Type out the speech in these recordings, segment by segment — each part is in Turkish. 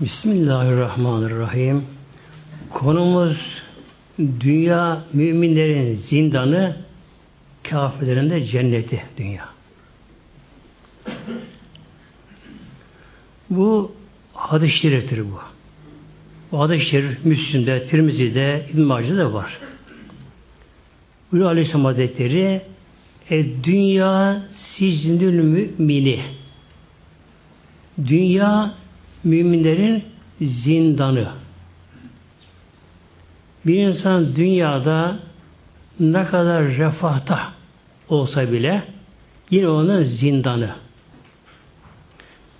Bismillahirrahmanirrahim. Konumuz dünya müminlerin zindanı, kafirlerin de cenneti dünya. Bu hadis-i şeriftir bu. Bu hadis-i şerif Müslüm'de, Tirmizi'de, İbn Mace'de var. Buyuruyor Aleyhisselam Hazretleri e, dünya sicnül mümini dünya müminlerin zindanı. Bir insan dünyada ne kadar refahta olsa bile yine onun zindanı.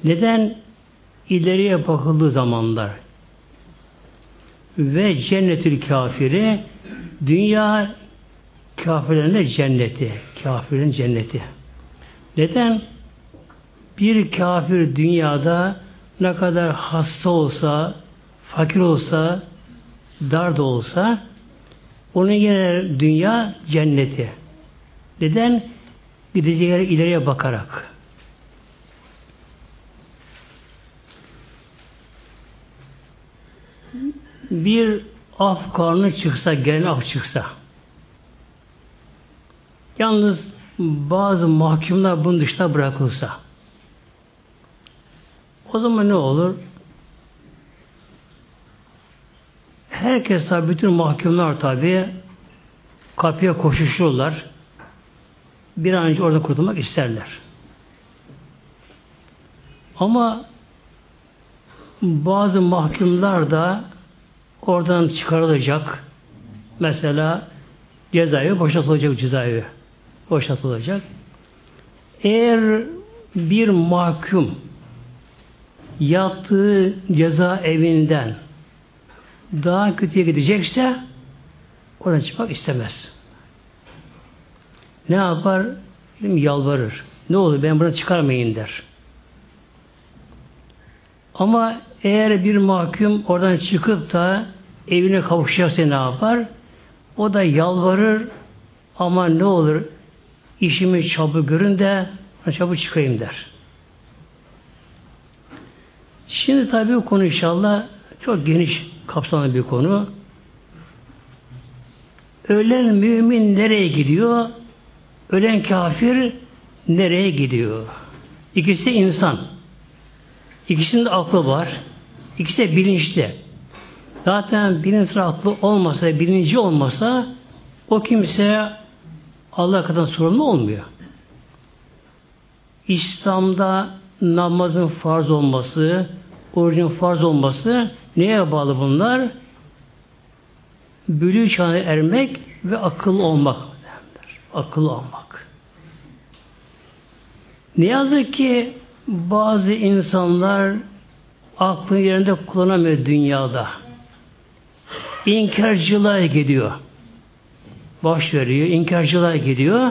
Neden? ileriye bakıldığı zamanlar ve cennetül kafiri dünya kafirlerin de cenneti. Kafirin cenneti. Neden? Bir kafir dünyada ne kadar hasta olsa, fakir olsa, dar da olsa onun yine dünya cenneti. Neden? Gideceği yere ileriye bakarak. Bir af karnı çıksa, gelen af çıksa yalnız bazı mahkumlar bunun dışına bırakılsa o zaman ne olur? Herkes tabi bütün mahkumlar tabi kapıya koşuşurlar. Bir an önce orada kurtulmak isterler. Ama bazı mahkumlar da oradan çıkarılacak. Mesela cezaevi boşaltılacak cezaevi. Boşaltılacak. Eğer bir mahkum yattığı ceza evinden daha kötüye gidecekse oradan çıkmak istemez. Ne yapar? Yalvarır. Ne olur ben buradan çıkarmayın der. Ama eğer bir mahkum oradan çıkıp da evine kavuşacaksa ne yapar? O da yalvarır ama ne olur işimi çabuk görün de çabuk çıkayım der. Şimdi tabi bu konu inşallah çok geniş kapsamlı bir konu. Ölen mümin nereye gidiyor? Ölen kafir nereye gidiyor? İkisi insan. İkisinin de aklı var. İkisi de bilinçli. Zaten bilinçli aklı olmasa, bilinci olmasa o kimse Allah kadar sorumlu olmuyor. İslam'da namazın farz olması, orucun farz olması neye bağlı bunlar? Bülü çağına ermek ve akıl olmak. Akıl olmak. Ne yazık ki bazı insanlar aklını yerinde kullanamıyor dünyada. İnkarcılığa gidiyor. Baş veriyor, inkarcılığa gidiyor.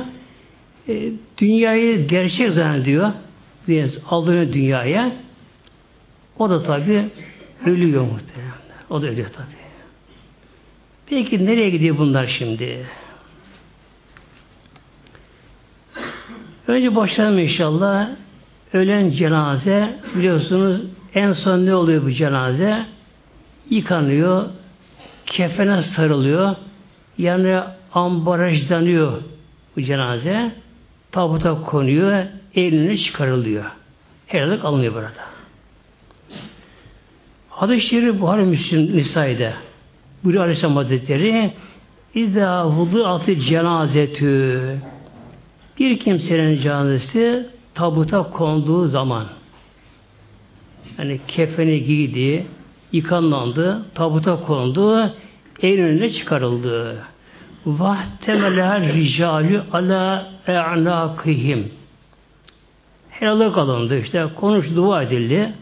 E, dünyayı gerçek zannediyor. Alıyor dünyaya. O da tabi ölüyor muhtemelen. O da ölüyor tabi. Peki nereye gidiyor bunlar şimdi? Önce başlayalım inşallah. Ölen cenaze biliyorsunuz en son ne oluyor bu cenaze? Yıkanıyor, kefene sarılıyor, yani ambalajlanıyor bu cenaze, tabuta konuyor, eline çıkarılıyor. Herhalde alınıyor burada. Hadis-i Şerif Buhari Müslim Nisai'de buyuruyor Aleyhisselam Hazretleri İzâ atı cenazetü bir kimsenin cenazesi tabuta konduğu zaman yani kefeni giydi, yıkanlandı, tabuta kondu, el önüne çıkarıldı. Vahtemela ricalü ala e'nâkihim. Helalık alındı. işte konuş dua edildi.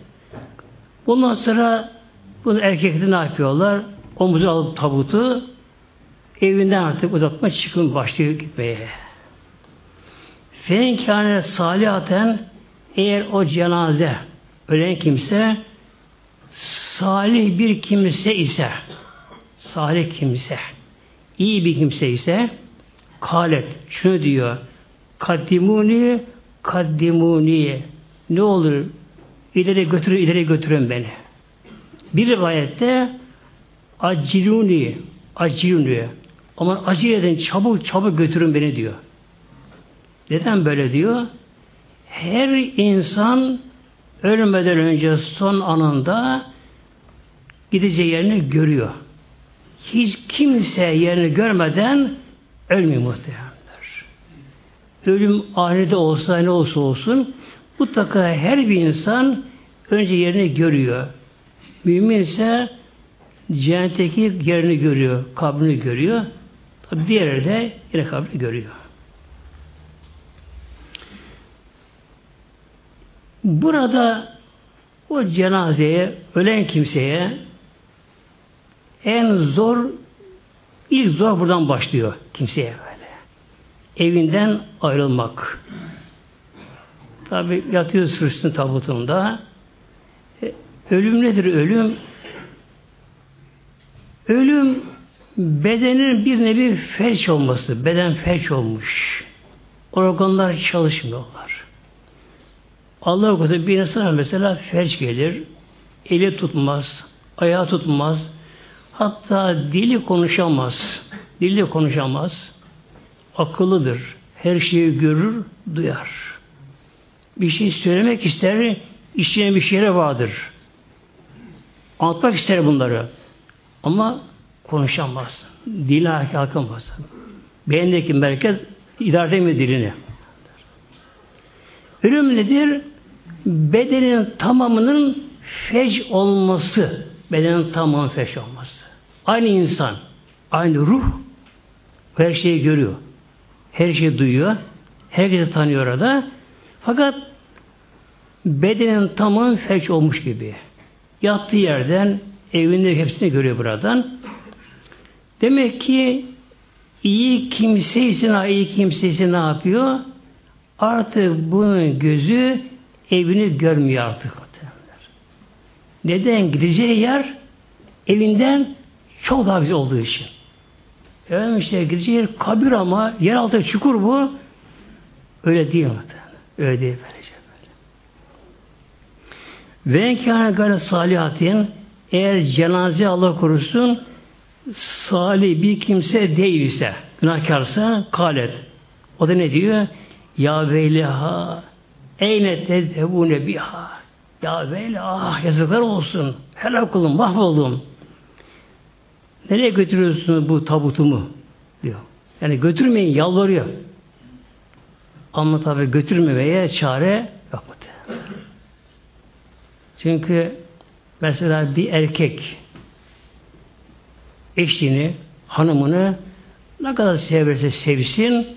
Bundan sonra bunu erkekler ne yapıyorlar? Omuzuna alıp tabutu evinden artık uzatma çıkın başlıyor gitmeye. Fenkâne salihaten eğer o cenaze ölen kimse salih bir kimse ise salih kimse iyi bir kimse ise kalet şunu diyor kaddimuni kaddimuni ne olur ileri götürün ileri götürün beni Bir rivayette aciluni aciluni ama acele edin çabuk çabuk götürün beni diyor. Neden böyle diyor? Her insan ölmeden önce son anında gideceği yerini görüyor. Hiç kimse yerini görmeden ölmüyor muhteremler. Ölüm ahirette olsa ne olsa olsun mutlaka her bir insan önce yerini görüyor. Mümin ise cehennetteki yerini görüyor, kabrini görüyor. Tabi diğeri de yine kabrini görüyor. Burada o cenazeye, ölen kimseye en zor, ilk zor buradan başlıyor kimseye. Evinden ayrılmak. Tabi yatıyor sürüsün tabutunda. E, ölüm nedir ölüm? Ölüm bedenin bir nevi felç olması. Beden felç olmuş. Organlar çalışmıyorlar. Allah korusun bir insan mesela felç gelir. Eli tutmaz. Ayağı tutmaz. Hatta dili konuşamaz. Dili konuşamaz. Akıllıdır. Her şeyi görür, duyar. Bir şey söylemek ister, içine bir şeyler vardır. Anlatmak ister bunları. Ama konuşamaz. Dili hakamaz. Beyindeki merkez idare edemiyor dilini. Ölüm nedir? Bedenin tamamının fec olması. Bedenin tamamının fec olması. Aynı insan, aynı ruh her şeyi görüyor. Her şeyi duyuyor. Herkesi tanıyor orada. Fakat bedenin tamamı felç olmuş gibi. Yattığı yerden evinde hepsini görüyor buradan. Demek ki iyi kimse ise iyi kimse ise ne yapıyor? Artık bunun gözü evini görmüyor artık. Neden? Gideceği yer evinden çok daha güzel olduğu için. Efendim işte gideceği yer kabir ama yer altı çukur bu. Öyle değil mi? Öyle değil böylece böyle. Ve enkâne gayret salihatin eğer cenaze Allah korusun salih bir kimse değilse, günahkarsa kalet. O da ne diyor? Ya veyleha eyne tezhebune biha ya veyle ah yazıklar olsun. Helak olun, mahvoldum. Nereye götürüyorsunuz bu tabutumu? diyor. Yani götürmeyin, yalvarıyor. Ama tabi götürmemeye çare yok. Çünkü mesela bir erkek eşini, hanımını ne kadar severse sevsin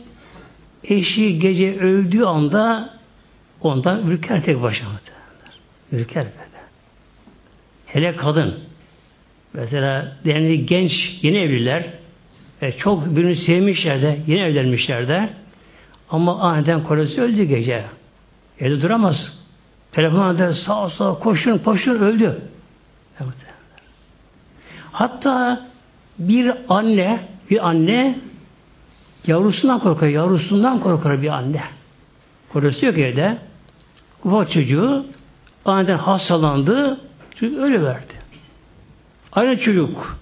eşi gece öldüğü anda ondan ürker tek başına. Ürker böyle. Hele kadın mesela yani genç yeni evliler e, çok birini sevmişler de yeni evlenmişler de ama aniden kolesi öldü gece. Evde duramaz. Telefon der sağ sağ koşun koşun öldü. Hatta bir anne bir anne yavrusundan korkar, yavrusundan korkar bir anne. Kocası yok evde. Ufak çocuğu aniden hastalandı, çünkü öyle verdi. Aynı çocuk.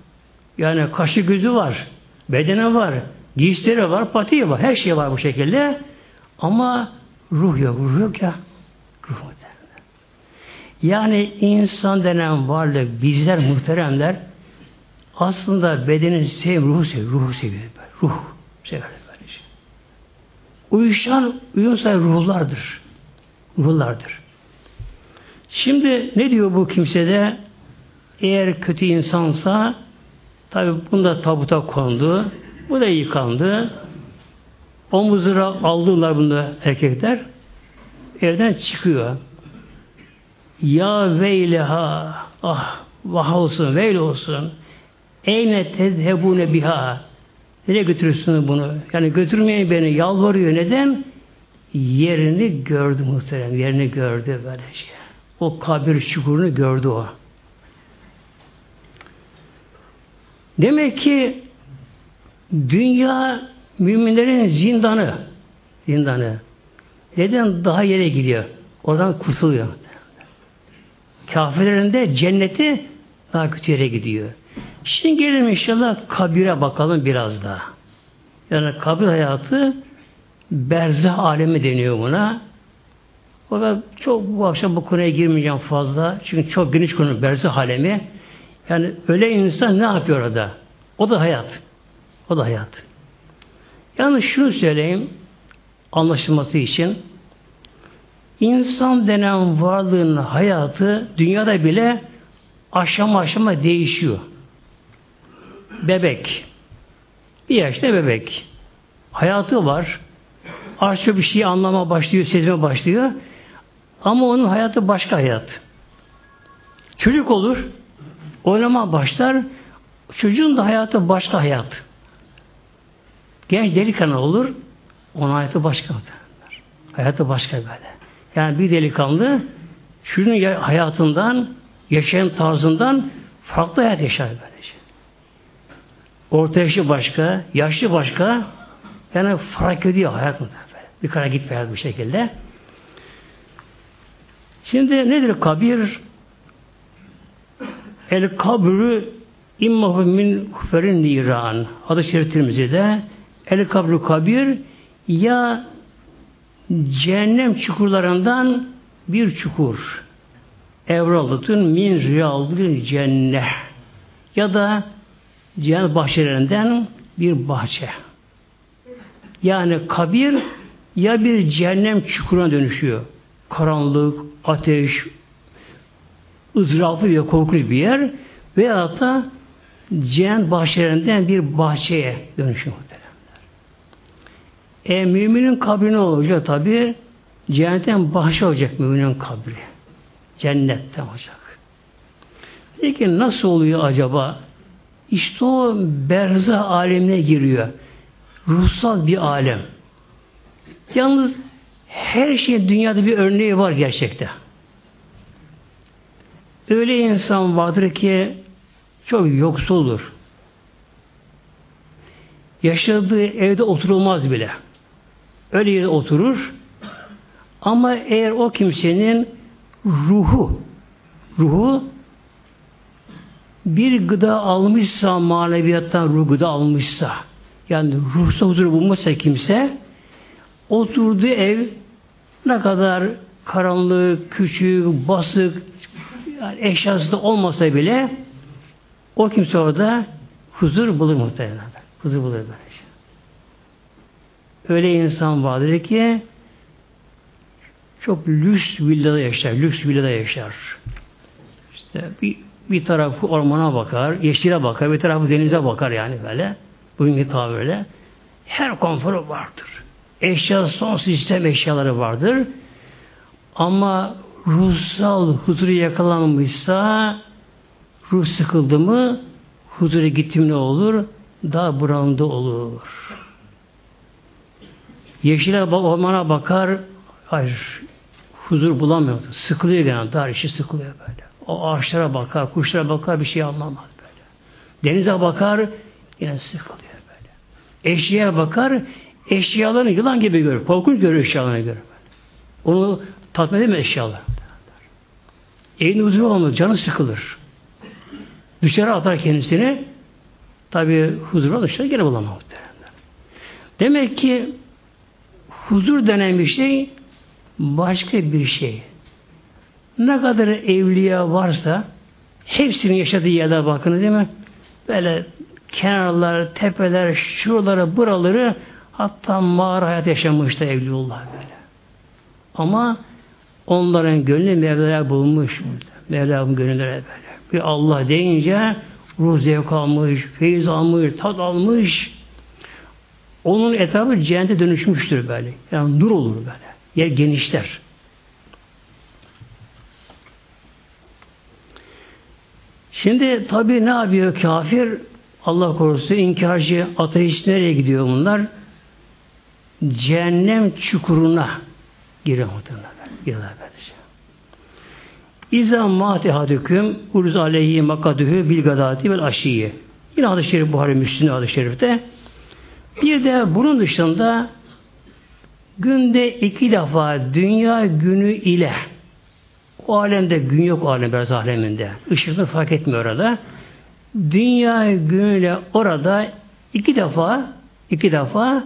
Yani kaşı gözü var, bedene var, giysileri var, patiği var, her şey var bu şekilde. Ama ruh yok, ruh yok ya. Ruh Yani insan denen varlık, bizler muhteremler aslında bedenin sev, ruhu sev, ruhu seviyor. Ruh sever. Uyuşan, uyumsa ruhlardır. Ruhlardır. Şimdi ne diyor bu kimsede? Eğer kötü insansa tabi bunda tabuta kondu. Bu da yıkandı. Omuzlara aldılar bunda erkekler. Evden çıkıyor. Ya veyleha ah vah olsun, veyle olsun. Eyne tezhebune biha. Nereye götürürsün bunu? Yani götürmeyin beni. Yalvarıyor. Neden? Yerini gördü muhterem. Yerini gördü böyle şey. O kabir çukurunu gördü o. Demek ki dünya müminlerin zindanı. Zindanı. Neden daha yere gidiyor? Oradan kurtuluyor. Kafirlerin de cenneti daha kötü yere gidiyor. Şimdi gelelim inşallah kabire bakalım biraz daha. Yani kabir hayatı berzah alemi deniyor buna. Fakat çok bu akşam bu konuya girmeyeceğim fazla. Çünkü çok geniş konu berzah alemi. Yani öyle insan ne yapıyor orada? O da hayat. O da hayat. Yani şunu söyleyeyim anlaşılması için insan denen varlığın hayatı dünyada bile aşama aşama değişiyor. Bebek. Bir yaşta bebek. Hayatı var. Arşa bir şey anlama başlıyor, sezme başlıyor. Ama onun hayatı başka hayat. Çocuk olur, oynama başlar, çocuğun da hayatı başka hayat. Genç delikanlı olur, onun hayatı başka. Hayatı başka böyle. Yani bir delikanlı şunun hayatından, yaşayan tarzından farklı hayat yaşar böylece. Orta yaşı başka, yaşlı başka, yani fark ediyor hayat mı? Bir kara gitmeyen bir şekilde. Şimdi nedir kabir? El kabrü immahu min kuferin niran. Adı şerif de El kabru kabir ya cehennem çukurlarından bir çukur. Evralıtın min riyaldın cennet. Ya da cennet bahçelerinden bir bahçe. Yani kabir ya bir cehennem çukuruna dönüşüyor. Karanlık, ateş, ızdıraplı ve korkunç bir yer veya da cehennem bahçelerinden bir bahçeye dönüşüyor. E müminin kabri ne olacak tabi? Cennetten bahçe olacak müminin kabri. Cennette olacak. Peki nasıl oluyor acaba? İşte o berza alemine giriyor. Ruhsal bir alem. Yalnız her şey dünyada bir örneği var gerçekte. Öyle insan vardır ki çok yoksuldur. Yaşadığı evde oturulmaz bile. Öyle yere oturur. Ama eğer o kimsenin ruhu ruhu bir gıda almışsa maneviyattan ruh gıda almışsa yani ruhsa huzur bulmuşsa kimse oturduğu ev ne kadar karanlık, küçük, basık yani eşyası da olmasa bile o kimse orada huzur bulur muhtemelen. Huzur bulur böylece. Öyle insan vardır ki çok lüks villada yaşar, lüks villada yaşar. İşte bir, bir tarafı ormana bakar, yeşile bakar, bir tarafı denize bakar yani böyle. Bugünkü tabirle. Her konforu vardır. Eşya, son sistem eşyaları vardır. Ama ruhsal huzuru yakalanmışsa ruh sıkıldı mı huzura gittim ne olur? Daha buramda olur. Yeşile ormana bakar, hayır, huzur bulamıyor. Sıkılıyor gene, dar işi sıkılıyor böyle. O ağaçlara bakar, kuşlara bakar, bir şey anlamaz böyle. Denize bakar, yine sıkılıyor böyle. Eşyaya bakar, eşyalarını yılan gibi görür. Korkunç görür eşyalarını görür. Onu tatmin edemez eşyalar. Evin huzur olmaz, canı sıkılır. Dışarı atar kendisini, tabi huzur dışarı geri bulamaz. Demek ki Huzur denen bir şey başka bir şey. Ne kadar evliya varsa hepsinin yaşadığı yerler bakın değil mi? Böyle kenarlar, tepeler, şuraları, buraları hatta mağara hayat yaşamıştı evliullah böyle. Ama onların gönlü Mevla'ya bulmuş. Mevla'nın gönülleri böyle. Bir Allah deyince ruh zevk almış, feyiz almış, tat almış, onun etrafı cennete dönüşmüştür böyle. Yani nur olur böyle. Yer genişler. Şimdi tabi ne yapıyor kafir? Allah korusun inkarcı, ateist nereye gidiyor bunlar? Cehennem çukuruna giriyor muhtemelen. Giriyorlar böylece. İza matihadüküm uruz aleyhi makadühü bilgadati vel aşiyi. Yine hadis-i şerif Buhari Müslüm hadis-i şerifte bir de bunun dışında günde iki defa dünya günü ile O alemde gün yok o alem biraz aleminde. Işıkını fark etmiyor orada. Dünya günüyle orada iki defa iki defa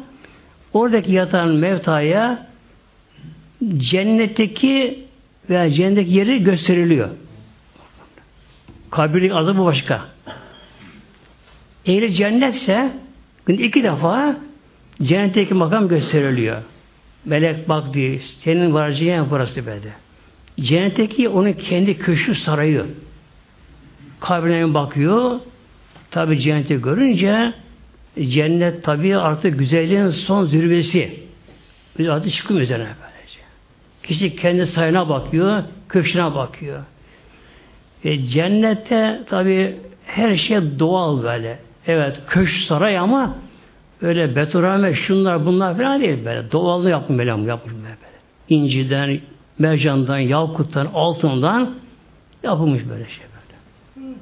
oradaki yatan mevtaya cennetteki veya cennetteki yeri gösteriliyor. Kabirlik azabı başka. Eğer cennetse iki defa cennetteki makam gösteriliyor. Melek bak diyor. Senin varacağın burası böyle. Cennetteki onun kendi köşkü sarayı. Kabrine bakıyor. Tabi cenneti görünce cennet tabi artık güzelliğin son zirvesi. Artık çıkıyor üzerine böylece. Kişi kendi sayına bakıyor, köşküne bakıyor. E, cennette tabi her şey doğal böyle. Evet köşk saray ama öyle betonarme şunlar bunlar falan değil böyle. Doğalını yapmış böyle yapmış böyle. İnciden, mercandan, yakuttan, altından yapılmış böyle şey böyle.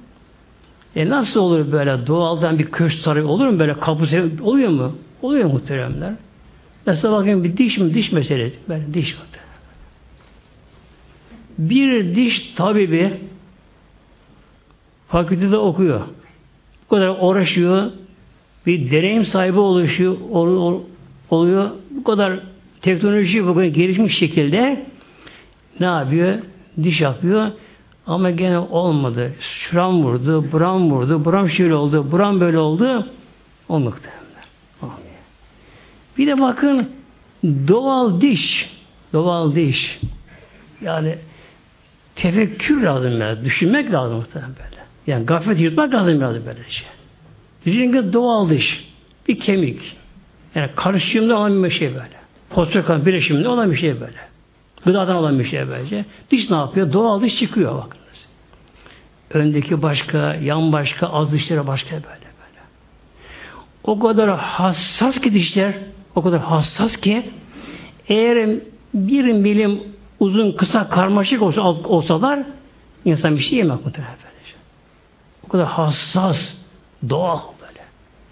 E nasıl olur böyle doğaldan bir köşk saray olur mu böyle kapı oluyor mu? Oluyor muhteremler. Mesela bakın bir diş mi diş meselesi böyle diş muhterem. Bir diş tabibi fakültede okuyor. Bu kadar uğraşıyor. Bir deneyim sahibi oluşuyor, oluyor. Bu kadar teknoloji bugün gelişmiş şekilde ne yapıyor? Diş yapıyor. Ama gene olmadı. Şuram vurdu, buram vurdu, buram şöyle oldu, buram böyle oldu. Olmadı. Bir de bakın doğal diş, doğal diş. Yani tefekkür lazım biraz, düşünmek lazım muhtemelen böyle. Yani gaflet yutmak lazım biraz böyle şey. Düşünün doğal diş, bir kemik. Yani karışımda olan bir şey böyle. Fosfor bileşiminde olan bir şey böyle. Gıdadan olan bir şey böylece. Diş ne yapıyor? Doğal diş çıkıyor bakınız. Öndeki başka, yan başka, az dişlere başka böyle böyle. O kadar hassas ki dişler, o kadar hassas ki eğer bir milim uzun, kısa, karmaşık olsa, olsalar insan bir şey yemek muhtemelen böylece. O kadar hassas, doğal böyle.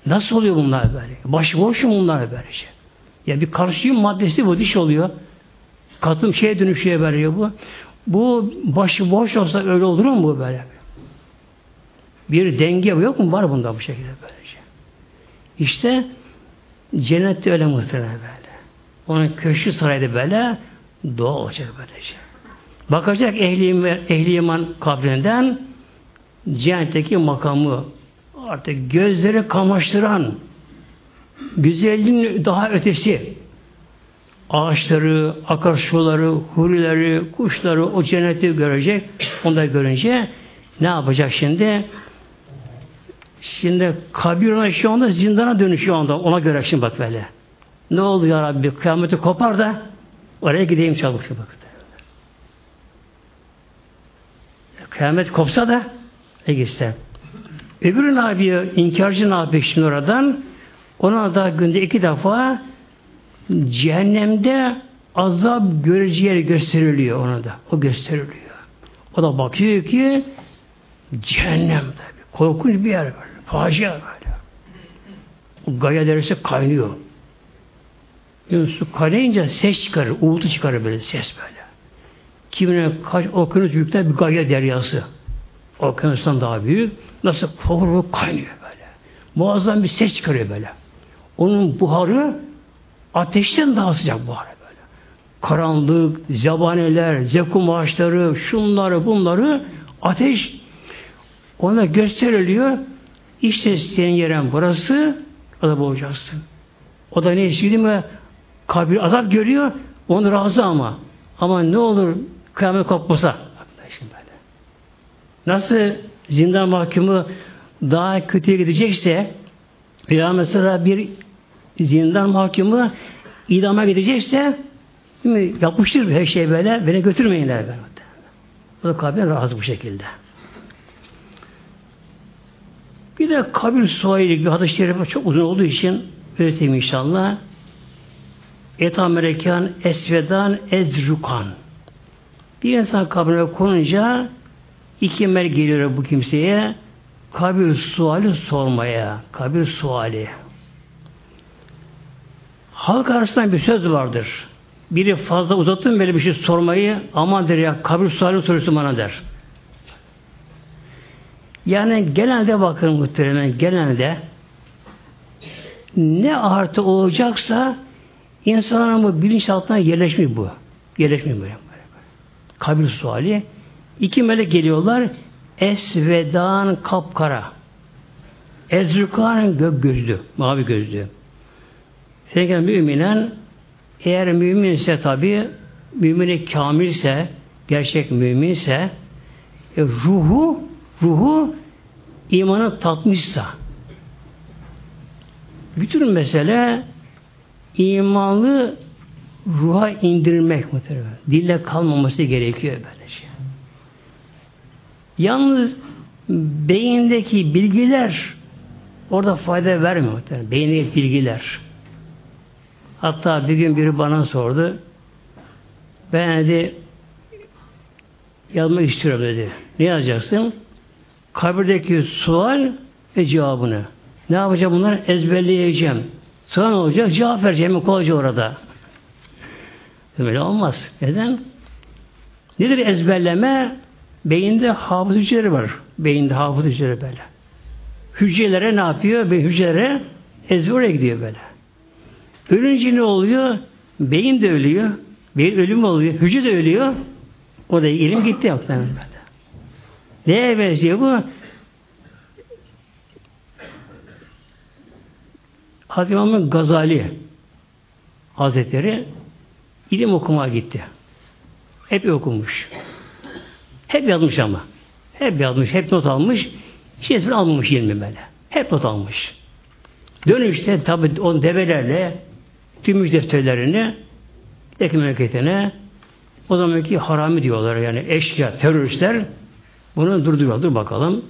Nasıl oluyor bunlar böyle? Başıboş mu bunlar böylece? Ya bir karşıyım maddesi bu diş oluyor. Katım şeye dönüşüyor böyle bu. Bu başı boş olsa öyle olur mu bu böyle? Bir denge yok mu? Var bunda bu şekilde böylece. İşte cennette öyle muhtemelen böyle. Onun köşkü sarayda böyle doğa olacak böylece. Bakacak ehli, ehli iman kabrinden cehennetteki makamı artık gözleri kamaştıran güzelliğin daha ötesi ağaçları, akarsuları, hurileri, kuşları o cenneti görecek. Onları görünce ne yapacak şimdi? Şimdi kabir ona şu anda zindana dönüşüyor anda. Ona göre şimdi bak böyle. Ne oldu ya Rabbi? Kıyameti kopar da oraya gideyim çabuk bak. Kıyamet kopsa da e gitse. Öbürü ne yapıyor? İnkarcı ne yapıyor şimdi oradan? Ona da günde iki defa cehennemde azap göreceği yer gösteriliyor ona da. O gösteriliyor. O da bakıyor ki cehennem tabi. Korkunç bir yer böyle. Facia böyle. O Gaya derisi kaynıyor. Yani su kaynayınca ses çıkarır. Uğultu çıkarır böyle ses böyle. Kimine kaç okyanus büyükten bir Gaya deryası. Okyanustan daha büyük. Nasıl korku kaynıyor böyle. Muazzam bir ses çıkarıyor böyle. Onun buharı ateşten daha sıcak buharı böyle. Karanlık, zabaneler, zekum ağaçları, şunları, bunları ateş ona gösteriliyor. İşte senin yeren burası, azap olacaksın. O da ne istiyor mi? Kabir azap görüyor, onu razı ama. Ama ne olur kıyamet kopmasa. Nasıl zindan mahkumu daha kötüye gidecekse veya mesela bir zindan mahkumu idama gidecekse mi, yapmıştır her şey böyle beni götürmeyinler. Böyle. O da kabir razı bu şekilde. Bir de kabir suayı bir hadis-i çok uzun olduğu için öğreteyim inşallah. Eta merekan esvedan ezrukan. Bir insan kabrine konunca iki mel geliyor bu kimseye kabir suali sormaya. Kabir suali. Halk arasında bir söz vardır. biri fazla uzattın böyle bir şey sormayı aman der ya kabir suali soruyorsun bana der. Yani genelde bakın muhtemelen genelde ne artı olacaksa insanların bu bilinçaltına yerleşmiyor bu. Yerleşmiyor böyle. Kabir suali. İki melek geliyorlar. Esvedan kapkara. Ezrukan gök gözlü. Mavi gözlü. Senin müminen eğer müminse tabi mümini kamilse gerçek müminse e, ruhu ruhu imanı tatmışsa bütün mesele imanlı ruha indirmek muhtemelen. Dille kalmaması gerekiyor böylece. Yalnız beyindeki bilgiler orada fayda vermiyor muhtemelen. Beyindeki bilgiler. Hatta bir gün biri bana sordu. Ben dedi yazmak istiyorum dedi. Ne yazacaksın? Kabirdeki sual ve cevabını. Ne yapacağım bunları? Ezberleyeceğim. Sonra ne olacak? Cevap vereceğim kolayca orada. Böyle olmaz. Neden? Nedir ezberleme? Beyinde hafız hücreleri var. Beyinde hafız hücreleri böyle. Hücrelere ne yapıyor? Beyin hücrelere ezber oraya gidiyor böyle. Ölünce ne oluyor? Beyin de ölüyor. Beyin ölüm oluyor. Hücre de ölüyor. O da ilim gitti yaptı. Neye benziyor bu? Hazreti İmam Gazali Hazretleri ilim okumaya gitti. Hep okumuş. Hep yazmış ama. Hep yazmış, hep not almış. Hiç esmer almamış ilmi böyle. Hep not almış. Dönüşte tabi on develerle tüm defterlerini Ekim memleketine o zamanki harami diyorlar yani eşkıya, teröristler bunu durduruyor. Dur bakalım.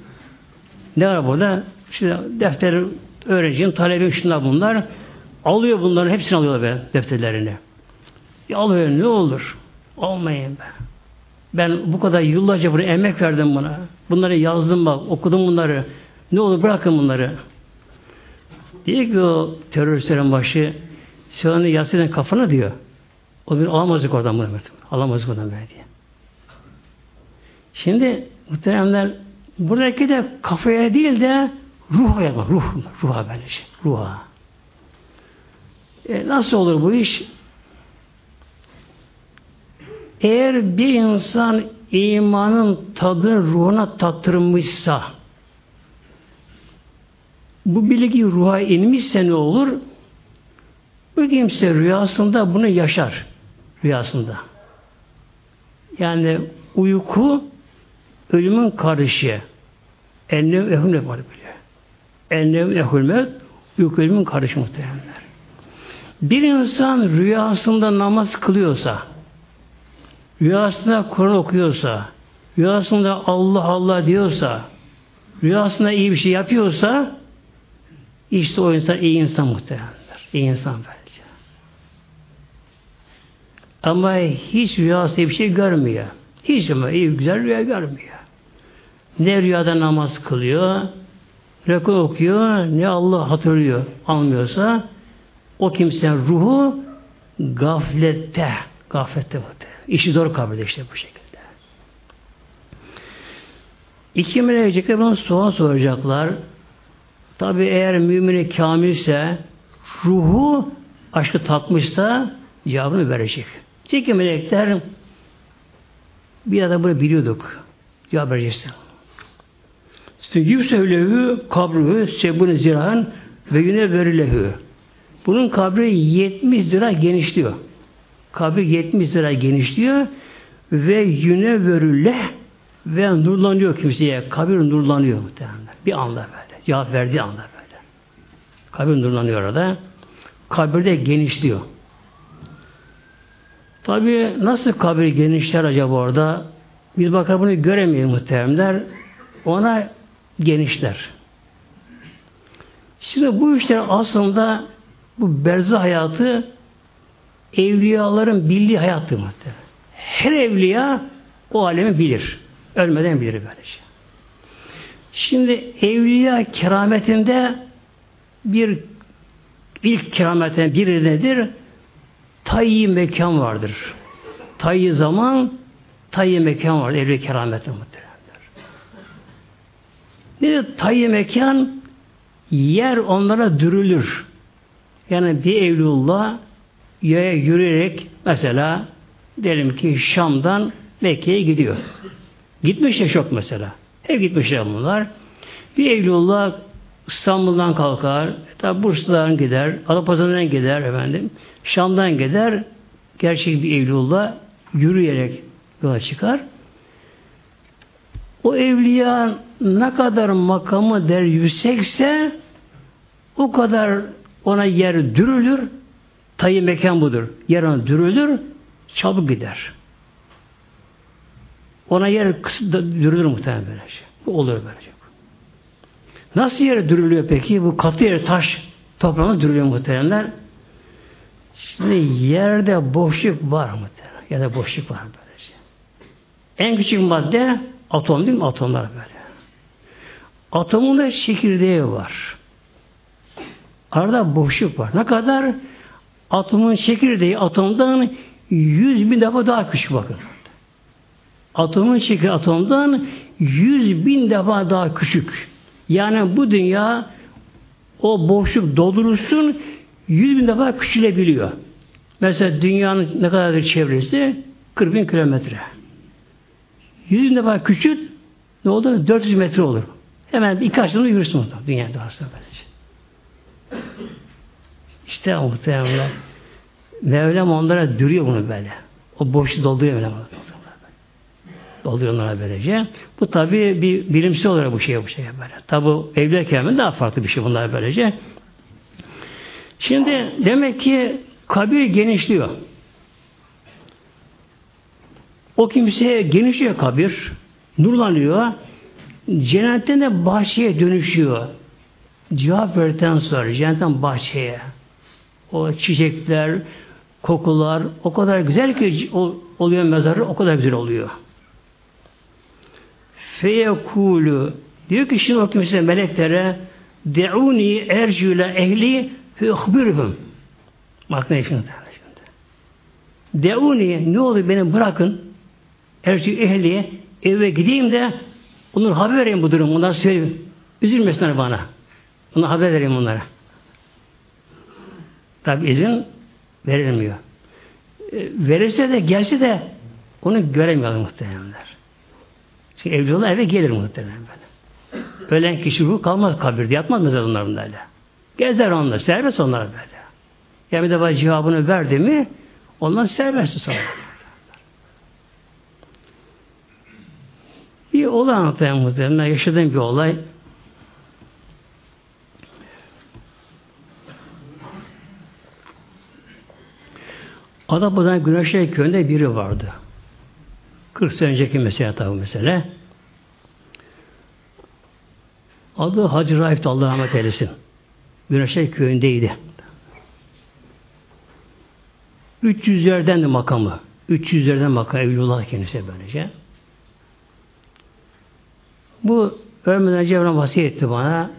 Ne var burada? İşte defter öğrencinin, talebim şunlar bunlar. Alıyor bunların hepsini alıyorlar be defterlerini. Ya alıyor ne olur? Olmayın be. Ben bu kadar yıllarca buraya emek verdim buna. Bunları yazdım bak, okudum bunları. Ne olur bırakın bunları. Diyor ki o teröristlerin başı Süleyman'ın Yasin'in kafana diyor. O bir alamazdık oradan bunu. Alamazdık oradan böyle diye. Şimdi muhteremler buradaki de kafaya değil de ruha yapma. Ruh, ruha böylece. Şey, ruha. E, nasıl olur bu iş? Eğer bir insan imanın tadını ruhuna tattırmışsa bu bilgi ruha inmişse ne olur? Bu kimse rüyasında bunu yaşar. Rüyasında. Yani uyku ölümün kardeşi. Ennev ehulmet var bile. Ennev ehulmet uyku ölümün kardeşi muhtemelenler. Bir insan rüyasında namaz kılıyorsa, rüyasında Kur'an okuyorsa, rüyasında Allah Allah diyorsa, rüyasında iyi bir şey yapıyorsa, işte o insan iyi insan muhtemelenler. İyi insan bence. Ama hiç rüyasında bir şey görmüyor. Hiç ama iyi güzel rüya görmüyor. Ne rüyada namaz kılıyor, rekor okuyor, ne Allah hatırlıyor, almıyorsa o kimsenin ruhu gaflette, gaflette bu. İşi zor kabul işte bu şekilde. İki melekler bunu soğan soracaklar. Tabi eğer mümini kamilse ruhu aşkı tatmışsa cevabını verecek. Çünkü melekler bir adam bunu biliyorduk. Cevap vereceksin. İşte yüksevlehu kabruhu sebun zirahan ve yine verilehu. Bunun kabri 70 lira genişliyor. Kabri 70 lira genişliyor ve yüne verüle ve nurlanıyor kimseye. Kabir nurlanıyor muhtemelen. Bir anda böyle. Cevap verdiği anda böyle. Kabir nurlanıyor orada. Kabirde genişliyor. Tabi nasıl kabir genişler acaba orada? Biz bakar bunu göremeyiz muhteremler. Ona genişler. Şimdi bu işler aslında bu berzah hayatı evliyaların bildiği hayattır muhtemelen. Her evliya o alemi bilir. Ölmeden bilir böylece. Şimdi evliya kerametinde bir ilk kerametinden biri nedir? tayyi mekan vardır. Tayyi zaman, tayyi mekan vardır. Evliya kerametin muhteremler. Ne de tayyi mekan? Yer onlara dürülür. Yani bir evlullah yaya yürüyerek mesela diyelim ki Şam'dan Mekke'ye gidiyor. Gitmiş de çok mesela. Hep gitmişler bunlar. Bir evlullah İstanbul'dan kalkar, tabi Bursa'dan gider, Adapazarı'ndan gider efendim, Şam'dan gider, gerçek bir evlullah yürüyerek yola çıkar. O evliya ne kadar makamı der yüksekse o kadar ona yer dürülür. Tayı mekan budur. Yer ona dürülür. Çabuk gider. Ona yer kısa dürülür muhtemelen böyle şey. Bu olur böylece. Nasıl yere dürülüyor peki? Bu katı yere taş toprağına dürülüyor muhteremler. Şimdi yerde boşluk var muhterem. Yerde boşluk var böylece. En küçük madde atom değil mi? Atomlar böyle. Atomun da çekirdeği var. Arada boşluk var. Ne kadar? Atomun çekirdeği atomdan yüz bin defa daha küçük bakın. Atomun çekirdeği atomdan yüz bin defa daha küçük. Yani bu dünya o boşluk doldurursun yüz bin defa küçülebiliyor. Mesela dünyanın ne kadardır çevresi? 40 bin kilometre. Yüz bin defa küçült ne olur? 400 metre olur. Hemen iki açtığında yürürsün orada. Dünya doğasında böylece. İşte muhtemelen Mevlam onlara dürüyor bunu böyle. O boşluğu dolduruyor Mevlam. Dolduruyor onlara böylece. Bu tabi bir bilimsel olarak bu şey bu şey böyle. Tabi evliya keramet daha farklı bir şey bunlar böylece. Şimdi demek ki kabir genişliyor. O kimseye genişliyor kabir, nurlanıyor. Cennetten de bahçeye dönüşüyor. Cevap verdikten sonra cennetten bahçeye. O çiçekler, kokular o kadar güzel ki oluyor mezarı o kadar güzel oluyor. Feyekulu. Diyor ki şimdi o kimse meleklere. De'uni ercüle ehli uhbirhum bak ne şimdi. De'uni ne olur beni bırakın. Ercü ehliye eve gideyim de onlara haber vereyim bu durumu. Onlara söyleyeyim. Üzülmesinler bana. Ona haber vereyim onlara. Tabi izin verilmiyor. E, verirse de gelse de onu göremiyorlar muhtemelenler. Çünkü evliyalar eve gelir muhtemelen. Ölen kişi bu kalmaz kabirde yatmaz mezar onların böyle. Gezer onlar, serbest onlar böyle. Yani bir defa cevabını verdi mi ondan serbest sonra. Bir olay anlatayım muhtemelen. Yaşadığım bir olay. Adapazarı Güneşler köyünde biri vardı. 40 sene önceki mesela tabi mesele. Adı Hacı Raif Allah rahmet eylesin. Güneşler köyündeydi. 300'lerden de makamı. 300'lerden makam Evlullah kendisi böylece. Bu ölmeden önce Evren vasiyet etti bana.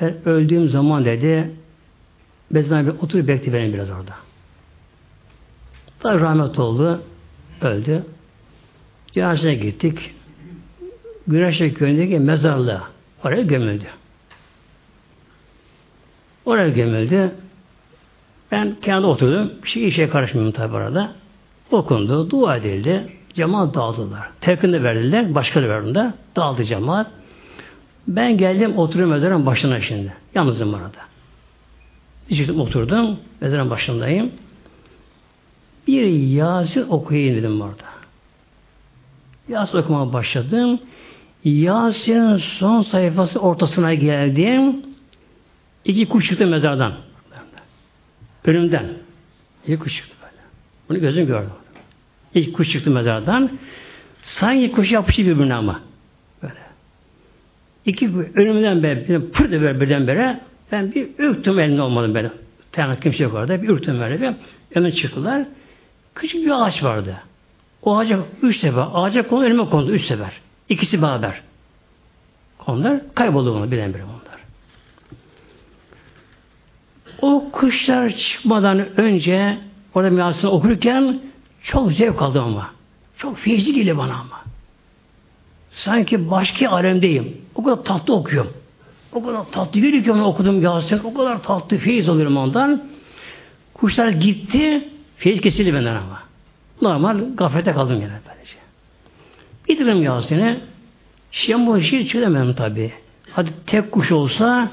Ben öldüğüm zaman dedi Bezdan bir otur bekle benim biraz orada. Tabi rahmet oldu. Öldü. Cenazesine gittik. Güneşli köyündeki mezarlığa. Oraya gömüldü. Oraya gömüldü. Ben kenarda oturdum. Bir şey işe karışmıyorum tabi arada. Okundu, dua edildi. Cemaat dağıldılar. Telkinde verdiler. Başka verdiler. Dağıldı cemaat. Ben geldim oturuyorum mezarın başına şimdi. Yalnızım arada. Çıktım oturdum. Mezarın başındayım bir Yasin okuyayım dedim orada. Yasin okumaya başladım. Yasin'in son sayfası ortasına geldim. İki kuş çıktı mezardan. Önümden. İki kuş çıktı böyle. Bunu gözüm gördü. İki kuş çıktı mezardan. Sanki kuş yapıştı birbirine ama. Böyle. İki önümden böyle pır böyle birdenbire ben bir ürktüm elimde olmadım böyle. Tanrı kimse yok orada. Bir ürktüm böyle bir. Hemen çıktılar. Küçük bir ağaç vardı. O ağaca üç sefer, ağaca konu elime kondu üç sefer. İkisi beraber. Onlar kayboldu bunu bilen biri onlar. O kuşlar çıkmadan önce orada mealsini okurken çok zevk aldım ama. Çok feyizli geliyor bana ama. Sanki başka alemdeyim. O kadar tatlı okuyorum. O kadar tatlı geliyor okudum Yasin. O kadar tatlı feyiz alıyorum ondan. Kuşlar gitti. Feyiz kesildi benden ama. Normal gaflete kaldım yine böylece. Bitirim Yasin'i. Şimdi bu işi çözemedim tabi. Hadi tek kuş olsa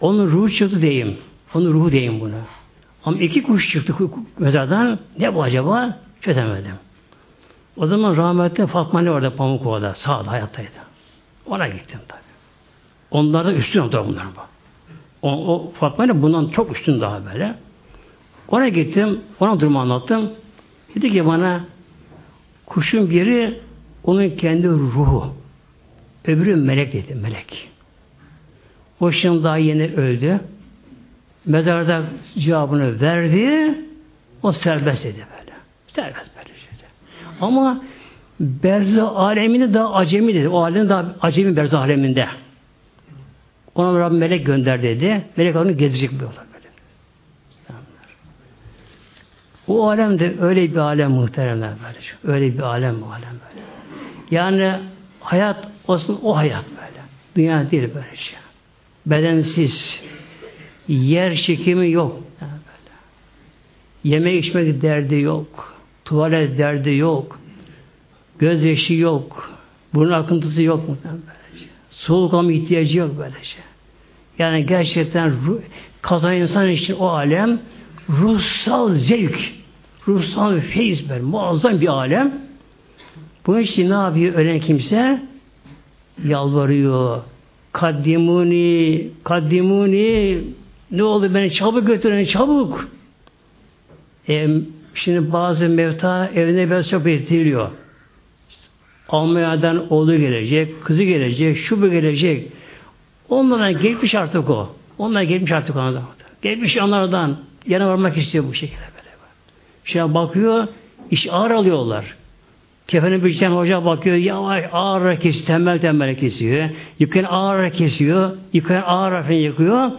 onun ruhu çıktı diyeyim. Onun ruhu diyeyim bunu. Ama iki kuş çıktı mezardan. Ne bu acaba? Çözemedim. O zaman rahmetli Fatma ne orada Pamukova'da sağda hayattaydı. Ona gittim tabi. Onlar da üstün tabi bunlar bu. O, o Fatma ile bundan çok üstün daha böyle. Ona gittim, ona durumu anlattım. Dedi ki bana kuşun biri onun kendi ruhu. Öbürü melek dedi, melek. O şimdi daha yeni öldü. Mezarda cevabını verdi. O serbest dedi böyle. Serbest böyle dedi. Ama berzah aleminde daha acemi dedi. O alemde daha acemi berzah aleminde. Ona Rabbim melek gönder dedi. Melek onu gezecek bir yollar böyle. O alem de öyle bir alem muhteremler böyle. Öyle bir alem bu alem böyle. Yani hayat olsun o hayat böyle. Dünya değil böyle şey. Bedensiz. Yer çekimi yok. Yani böyle. Yeme içmek derdi yok. Tuvalet derdi yok. Göz yaşı yok. Burun akıntısı yok mu? Soğuk ama ihtiyacı yok böylece. Yani gerçekten ruh, kazan insan için o alem ruhsal zevk, ruhsal feyiz ver. Muazzam bir alem. Bunun için ne yapıyor ölen kimse? Yalvarıyor. Kaddimuni, kaddimuni ne oldu beni çabuk götürün çabuk. E, şimdi bazı mevta evine biraz çok etkiliyor. Almanya'dan oğlu gelecek, kızı gelecek, şu bu gelecek. Onlardan geçmiş artık o. Onlar geçmiş artık onlardan. Geçmiş onlardan yana varmak istiyor bu şekilde böyle. Şimdi bakıyor, iş ağır alıyorlar. Kefeni biçen hoca bakıyor, yavaş ağır kesiyor, tembel tembel kesiyor. Yıkayan ağır kesiyor, yıkayan ağır yıkıyor.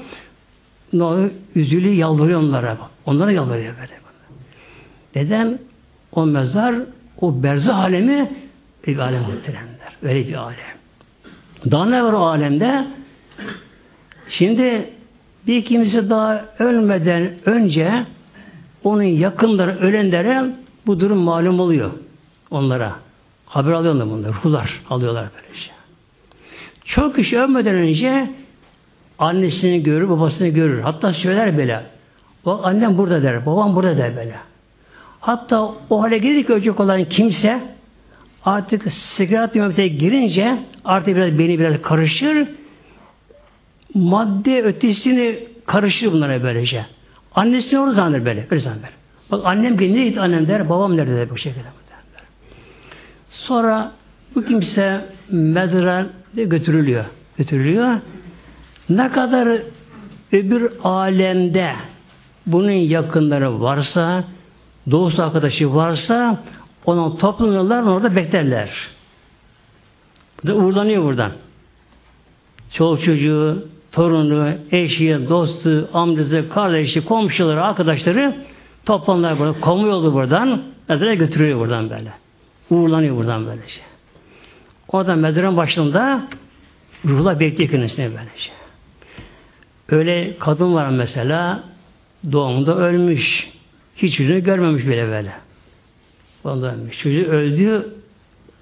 Ne üzülü yalvarıyor onlara. Onlara yalvarıyor böyle. Neden? O mezar, o berzah alemi bir alem muhteremler. Öyle bir alem. Daha ne var o alemde? Şimdi bir kimse daha ölmeden önce onun yakınları, ölenlere bu durum malum oluyor onlara. Haber alıyorlar bunlar. Ruhlar alıyorlar böyle şey. Çok kişi ölmeden önce annesini görür, babasını görür. Hatta söyler böyle. O annem burada der, babam burada der böyle. Hatta o hale gelir ki ölecek olan kimse artık sigaret yönetmeye girince artık biraz beni biraz karışır. Madde ötesini karışır bunlara böylece. Annesini onu zanneder böyle. Öyle zanneder. Bak annem nereydi annem der, babam nerede der bu şekilde. Der. Sonra bu kimse mezara götürülüyor. Götürülüyor. Ne kadar öbür alemde bunun yakınları varsa, doğusu arkadaşı varsa onu toplanırlar, orada beklerler. Bu da uğurlanıyor buradan. Çoluk çocuğu, torunu, eşi, dostu, amcası, kardeşi, komşuları, arkadaşları toplanırlar burada. Komuyordu buradan. Mezara götürüyor buradan böyle. Uğurlanıyor buradan böyle şey. Orada mezarın başında ruhla bekliyor kendisine böyle şey. Öyle kadın var mesela doğumda ölmüş. Hiç yüzünü görmemiş bile böyle. Ölmüş. Çocuğu öldü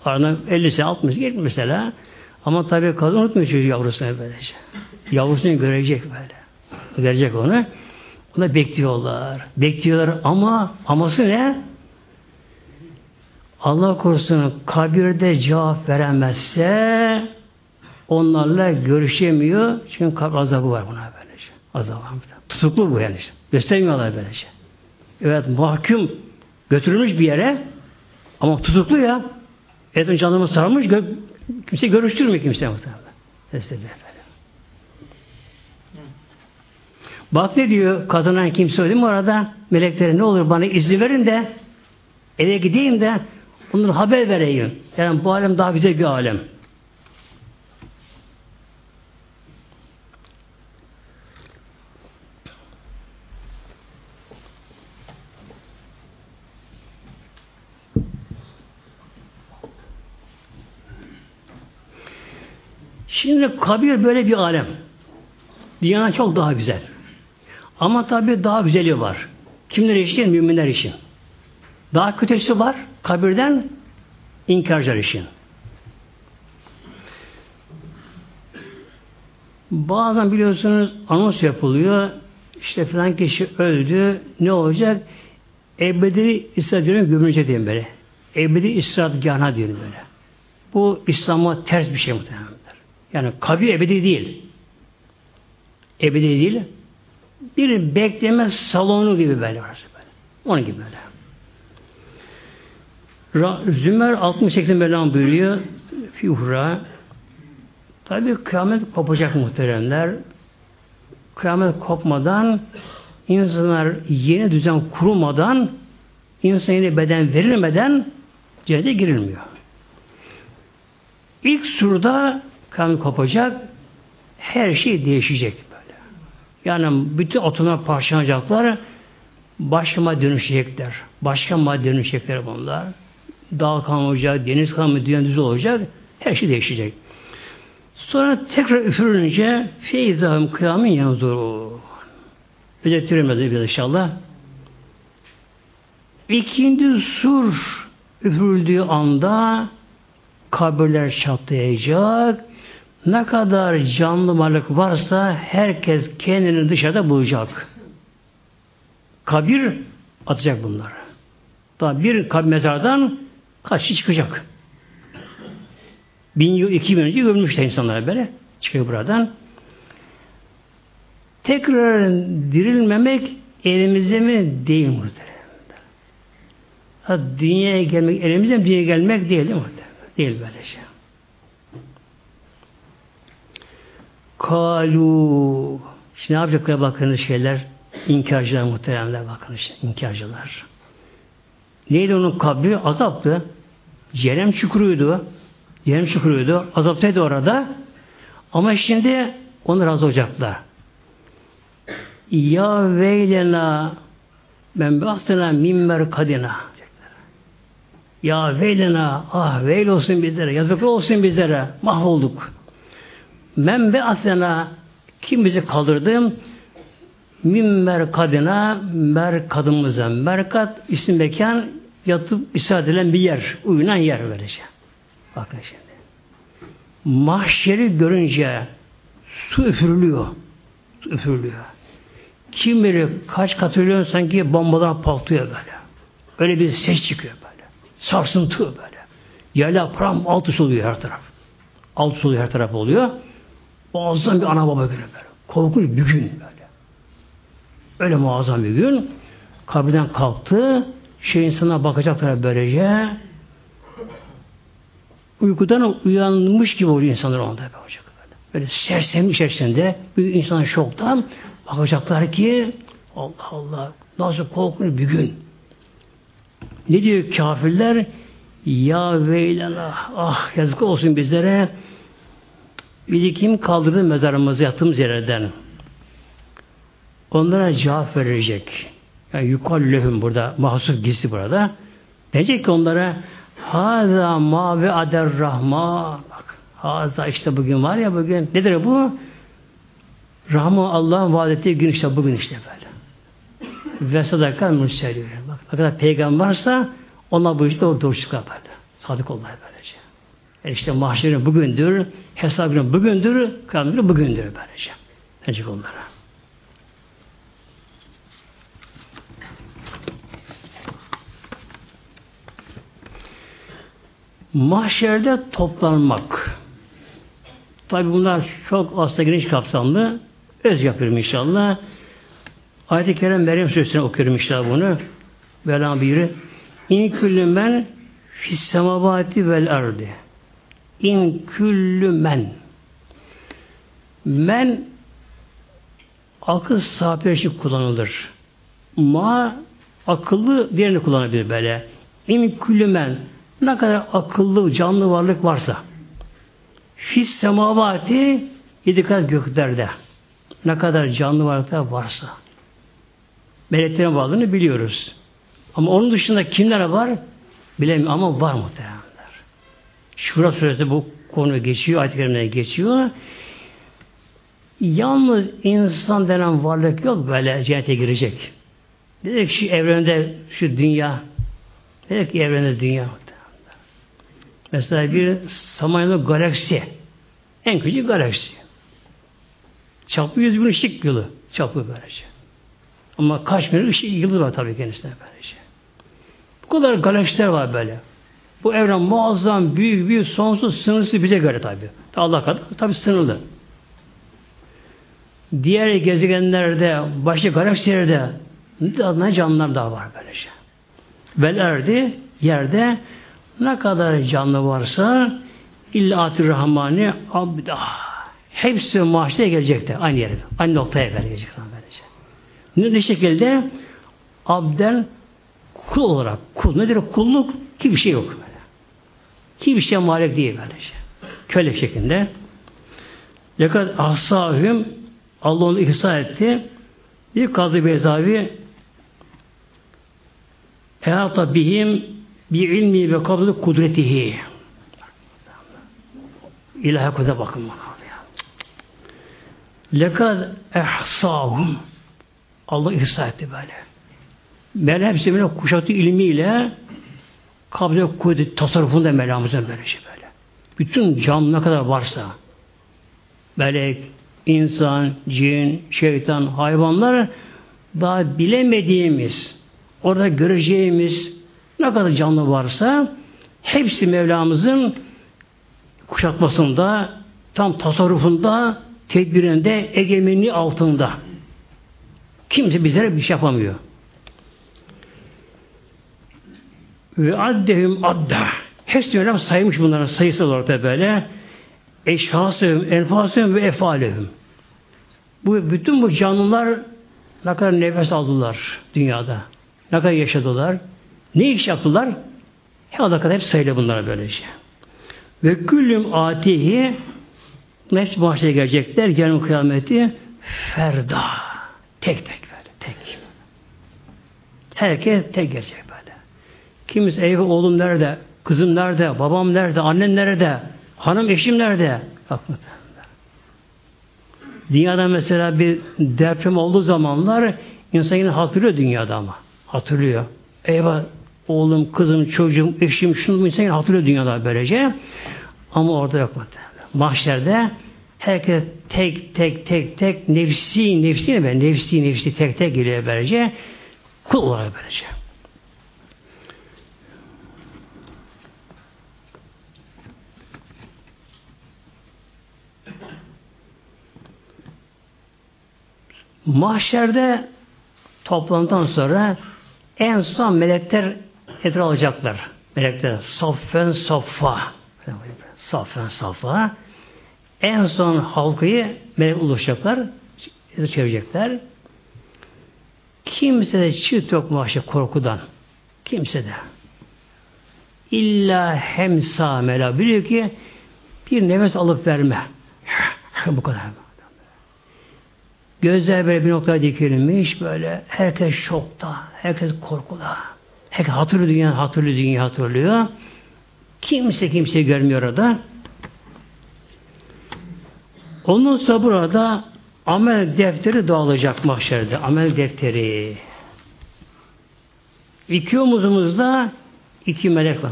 aradan 50 sene 60 geçmiş mesela. Ama tabii kadın unutmuyor çocuğu yavrusunu böylece. Yavrusunu görecek böyle. Görecek onu. Ona bekliyorlar. Bekliyorlar ama aması ne? Allah korusun kabirde cevap veremezse onlarla görüşemiyor. Çünkü azabı var buna böylece. Azabı var. Tutuklu bu yani işte. Göstermiyorlar böylece. Evet mahkum götürülmüş bir yere ama tutuklu ya. Evet canımı sarmış gö kimse görüştürmüyor kimse muhtemelen. Bak ne diyor kazanan kimse öyle mi orada? Meleklere ne olur bana izin verin de eve gideyim de onlara haber vereyim. Yani bu alem daha güzel bir alem. Şimdi kabir böyle bir alem. Dünyadan çok daha güzel. Ama tabi daha güzeli var. Kimler için? Müminler için. Daha kötüsü var. Kabirden inkarcılar için. Bazen biliyorsunuz anons yapılıyor. İşte falan kişi öldü. Ne olacak? Ebedi diyorum gömülecek diyeyim böyle. Ebedi İsrailgahına diyorum böyle. Bu İslam'a ters bir şey muhtemelen. Yani kabir ebedi değil. Ebedi değil. Bir bekleme salonu gibi böyle böyle. Onun gibi böyle. Zümer 68 Mevlam buyuruyor. Fihura Tabi kıyamet kopacak muhteremler. Kıyamet kopmadan insanlar yeni düzen kurulmadan insan yeni beden verilmeden cennete girilmiyor. İlk surda kıyamet kopacak her şey değişecek böyle. Yani bütün atomlar parçalanacaklar başka dönüşecekler. Başka madde dönüşecekler bunlar. Dağ kalmayacak, deniz kalmayacak, dünya düz olacak. Her şey değişecek. Sonra tekrar üfürünce feyzahım kıyamin yanzuru. Özettiremedi bir inşallah. İkinci sur üfürüldüğü anda kabirler çatlayacak. Ne kadar canlı varlık varsa herkes kendini dışarıda bulacak. Kabir atacak bunları. Daha bir kabir mezardan kaç kişi çıkacak? Bin yıl, iki bin önce gömülmüşler insanlar böyle. Çıkıyor buradan. Tekrar dirilmemek elimizde mi? Değil muhtemelen. Ha, dünyaya gelmek, elimizde mi dünyaya gelmek değil değil muhtemelen. Değil böyle şey. Kalu. Şimdi ne yapacaklar bakın şeyler? İnkarcılar muhteremler bakın işte inkarcılar. Neydi onun kabri? Azaptı. Cehennem çukuruydu. Cehennem çukuruydu. Azaptaydı orada. Ama şimdi onlar razı olacaklar. Ya veylena ben bahtına mimmer kadina ya veylena ah veyl olsun bizlere yazık olsun bizlere mahvolduk. Men be asena kim bizi kaldırdı? Min merkadına merkadımıza. Merkat isim mekan yatıp isat edilen bir yer. Uyunan yer vereceğim. Bakın şimdi. Mahşeri görünce su üfürülüyor. Su üfürülüyor. Kim bilir kaç katrilyon sanki bombadan patlıyor böyle. Öyle bir ses çıkıyor böyle. Sarsıntı böyle. Yerler pram alt üst oluyor her taraf. Alt üst oluyor her taraf oluyor. Muazzam bir ana baba günü böyle. Korkunç bir gün böyle. Öyle muazzam bir gün. Kabirden kalktı. Şey insana bakacaklar böylece. Uykudan uyanmış gibi oluyor insanlar onda bakacak böyle. Böyle sersem içerisinde bir insan şoktan bakacaklar ki Allah Allah nasıl korkunç bir gün. Ne diyor kafirler? Ya veylana ah yazık olsun bizlere Bizi kim kaldırdı mezarımızı yattığımız yerden? Onlara cevap verecek. Yani yukallehum burada mahsus gizli burada. Diyecek ki onlara Haza ma ve ader rahman. Bak, haza işte bugün var ya bugün. Nedir bu? Rahman Allah'ın vaad ettiği gün işte bugün işte böyle. Ve sadaka mürseliyor. Bak ne kadar peygamber varsa onlar bu işte o doğru çıkar böyle. Sadık olmaya böylece. Yani işte mahşerin bugündür, hesabının bugündür, kıyametin bugündür böylece. Bence onlara. Mahşerde toplanmak. Tabi bunlar çok aslında geniş kapsamlı. Öz yapıyorum inşallah. Ayet-i Kerem Meryem Suresi'ne okuyorum inşallah bunu. Velam biri. İn küllü men fissemavati vel ardi. İn küllü men. Men akıl sahibi için kullanılır. Ma akıllı diğerini kullanabilir böyle. İn küllü men ne kadar akıllı, canlı varlık varsa fis semavati yedi kat göklerde ne kadar canlı varlıklar varsa meleklerin varlığını biliyoruz. Ama onun dışında kimler var? Bilemiyorum ama var muhtemelenler. Şura suresi bu konu geçiyor, ayet geçiyor. Yalnız insan denen varlık yok böyle cennete girecek. Dedik şu evrende şu dünya dedik ki evrende dünya mesela bir Samanyolu galaksi en küçük galaksi çapı yüz bin ışık yılı çapı böylece. Ama kaç bin ışık yılı var tabii kendisine böylece. Bu kadar galaksiler var böyle. Bu evren muazzam, büyük, büyük, sonsuz, sınırsız bize göre tabii. Allah kadar tabii sınırlı. Diğer gezegenlerde, başka galaksilerde ne canlılar daha var böylece. Velerdi yerde ne kadar canlı varsa illa atir rahmani abda. Hepsi mahşere gelecekti aynı yere. Aynı noktaya gelecek böylece. Ne, ne şekilde? Abden kul olarak. Kul nedir? Kulluk ki bir şey yok böyle. Ki bir şey malik değil böylece. Köle şeklinde. Lekat ahsahüm Allah onu ihsa etti. Bir Kazı Beyzavi Ehata bihim bi ilmi ve kablı kudretihi. İlahi kudret bakın bana. Lekad ehsahum Allah ihsa etti böyle. Mevla hepsi böyle kuşatı ilmiyle kabze kudret tasarrufunda Mevlamızın böyle şey böyle. Bütün canlı ne kadar varsa melek, insan, cin, şeytan, hayvanlar daha bilemediğimiz, orada göreceğimiz ne kadar canlı varsa hepsi Mevlamızın kuşatmasında, tam tasarrufunda, tedbirinde, egemenliği altında. Kimse bizlere bir şey yapamıyor. Ve addehüm adda. Hepsi Mevlam saymış bunların sayısı olarak da böyle. Eşhasühüm, enfasühüm ve efalehüm. Bu, bütün bu canlılar ne kadar nefes aldılar dünyada. Ne kadar yaşadılar. Ne iş yaptılar? Her kadar hep sayılı bunlara böylece. Ve küllüm atihi hepsi bahçeye gelecekler. Yarın kıyameti ferda. Tek tek böyle. Tek. Herkes tek gelecek. Kimisi eyvah oğlum nerede? Kızım nerede? Babam nerede? Annen nerede? Hanım eşim nerede? Bak Dünyada mesela bir deprem olduğu zamanlar insan yine hatırlıyor dünyada ama. Hatırlıyor. Eyvah oğlum, kızım, çocuğum, eşim, şunu insan yine hatırlıyor dünyada böylece. Ama orada yok. Mahşerde herkes tek tek tek tek nefsi nefsi ne ben nefsi nefsi tek tek geliyor böylece kul olarak böylece. Mahşerde toplantıdan sonra en son melekler etraf alacaklar. Melekler soffen soffa. Soffen soffa. En son halkayı melek ulaşacaklar. Çevirecekler. Kimse de çıt yok mahşer korkudan. Kimse de. İlla hemsa mela biliyor ki bir nefes alıp verme. Bu kadar. Gözler böyle bir noktaya dikilmiş böyle. Herkes şokta. Herkes korkuda. Herkes hatırlıyor dünya, hatırlıyor dünya, hatırlıyor. Kimse kimseyi görmüyor orada. Sonra burada amel defteri dağılacak mahşerde. Amel defteri. İki omuzumuzda iki melek var.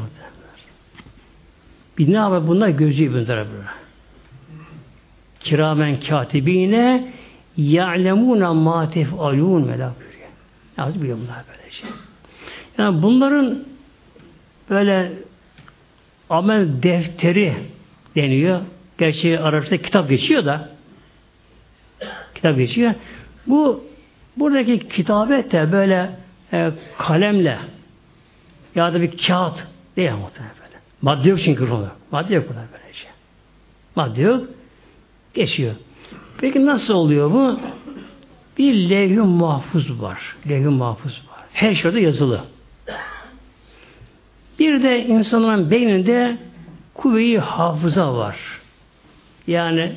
Bir ne yapar? Bunlar gözü bunlar böyle. Kiramen katibine ya'lemuna ma tef'alun melek buyuruyor. Az biliyor bunlar böyle şey. Yani bunların böyle amel defteri deniyor. Gerçi Arapçada kitap geçiyor da kitap geçiyor. Bu buradaki kitabet de böyle e, kalemle ya da bir kağıt değil muhtemelen böyle. Madde yok çünkü burada. Madde yok burada böyle şey. Madde yok. Geçiyor. Peki nasıl oluyor bu? Bir levh mahfuz var. levh mahfuz var. Her şeyde yazılı. Bir de insanın beyninde kuvve-i hafıza var. Yani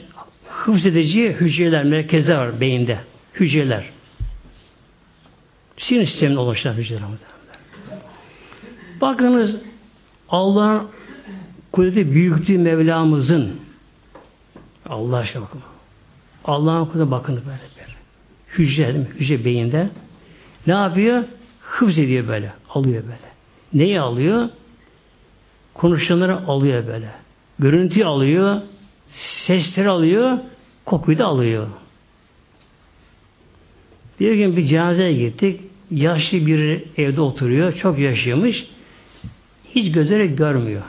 hıfz edici hücreler, merkezler var beyinde. Hücreler. Sinir sisteminde oluşan hücreler. Bakınız Allah'ın kudreti büyüklüğü Mevlamızın Allah aşkına bakın. Allah'ın kudreti bakın böyle böyle. Hücre, hücre beyinde. Ne yapıyor? Hıfz ediyor böyle. Alıyor böyle. Neyi alıyor? Konuşanları alıyor böyle. Görüntüyü alıyor. Sesleri alıyor. Kokuyu da alıyor. Bir gün bir cenazeye gittik. Yaşlı bir evde oturuyor. Çok yaşamış. Hiç gözleri görmüyor.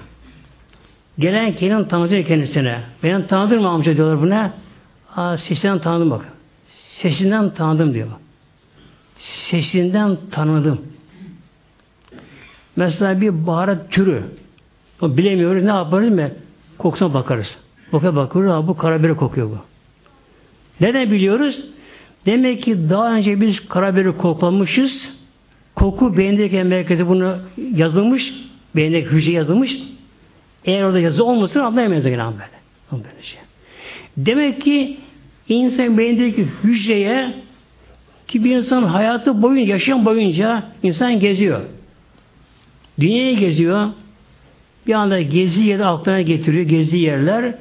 Gelen kelin tanıtıyor kendisine. Ben tanıdın mı amca diyorlar buna. Aa, sesinden tanıdım bak. Sesinden tanıdım diyor. Sesinden tanıdım. Mesela bir baharat türü. O bilemiyoruz. Ne yaparız mı? Kokusuna bakarız. Kokuya bakıyoruz. bu karabiberi kokuyor bu. Neden biliyoruz? Demek ki daha önce biz karabiberi koklamışız. Koku beyindeki merkezi bunu yazılmış. Beyindeki hücre yazılmış. Eğer orada yazı olmasın anlayamayız gene böyle. Demek ki insan beyindeki hücreye ki bir insan hayatı boyunca, yaşayan boyunca insan geziyor. Dünyayı geziyor. Bir anda gezi yeri aklına getiriyor. Gezi yerler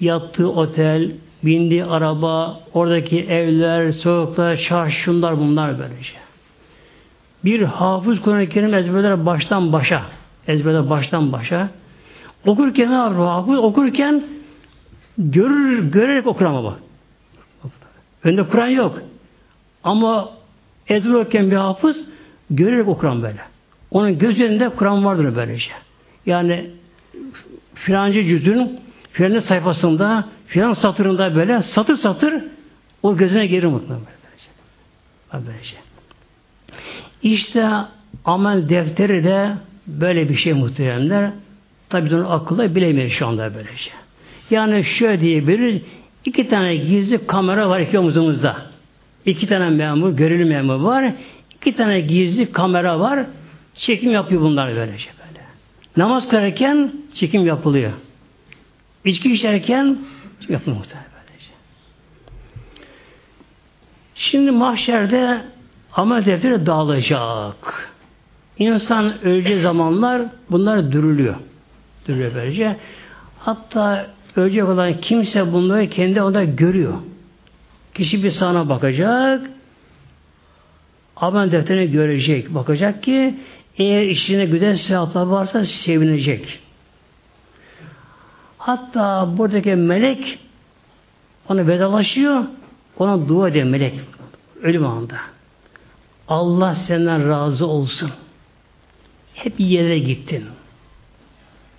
yattığı otel, bindiği araba, oradaki evler, sokaklar, çarşı, şunlar bunlar böylece. Bir hafız Kur'an-ı Kerim ezberler baştan başa. Ezberler baştan başa. Okurken ne yapıyor hafız? Okurken görür, görerek okur ama bak. Önde Kur'an yok. Ama ezber okurken bir hafız görerek okuran böyle. Onun gözünde Kur'an vardır böylece. Yani filancı cüzün filancı sayfasında filan satırında böyle satır satır o gözüne gelir mutlaka böylece. böylece. İşte amel defteri de böyle bir şey muhteremler. Tabi onu akılla bilemiyor şu anda böylece. Yani şöyle diyebiliriz. iki tane gizli kamera var iki omuzumuzda. İki tane memur, görevli memur var. İki tane gizli kamera var. Çekim yapıyor bunlar böylece böyle. Namaz kılarken çekim yapılıyor. İçki içerken yapılıyor muhtemelen böylece. Şimdi mahşerde amel defteri dağılacak. İnsan öleceği zamanlar bunlar dürülüyor. Dürülüyor böylece. Hatta ölecek olan kimse bunları kendi onda görüyor. Kişi bir sana bakacak, amel defterini görecek. Bakacak ki eğer içinde güzel sevaplar varsa sevinecek. Hatta buradaki melek ona vedalaşıyor, ona dua ediyor melek ölüm anında. Allah senden razı olsun. Hep yere gittin.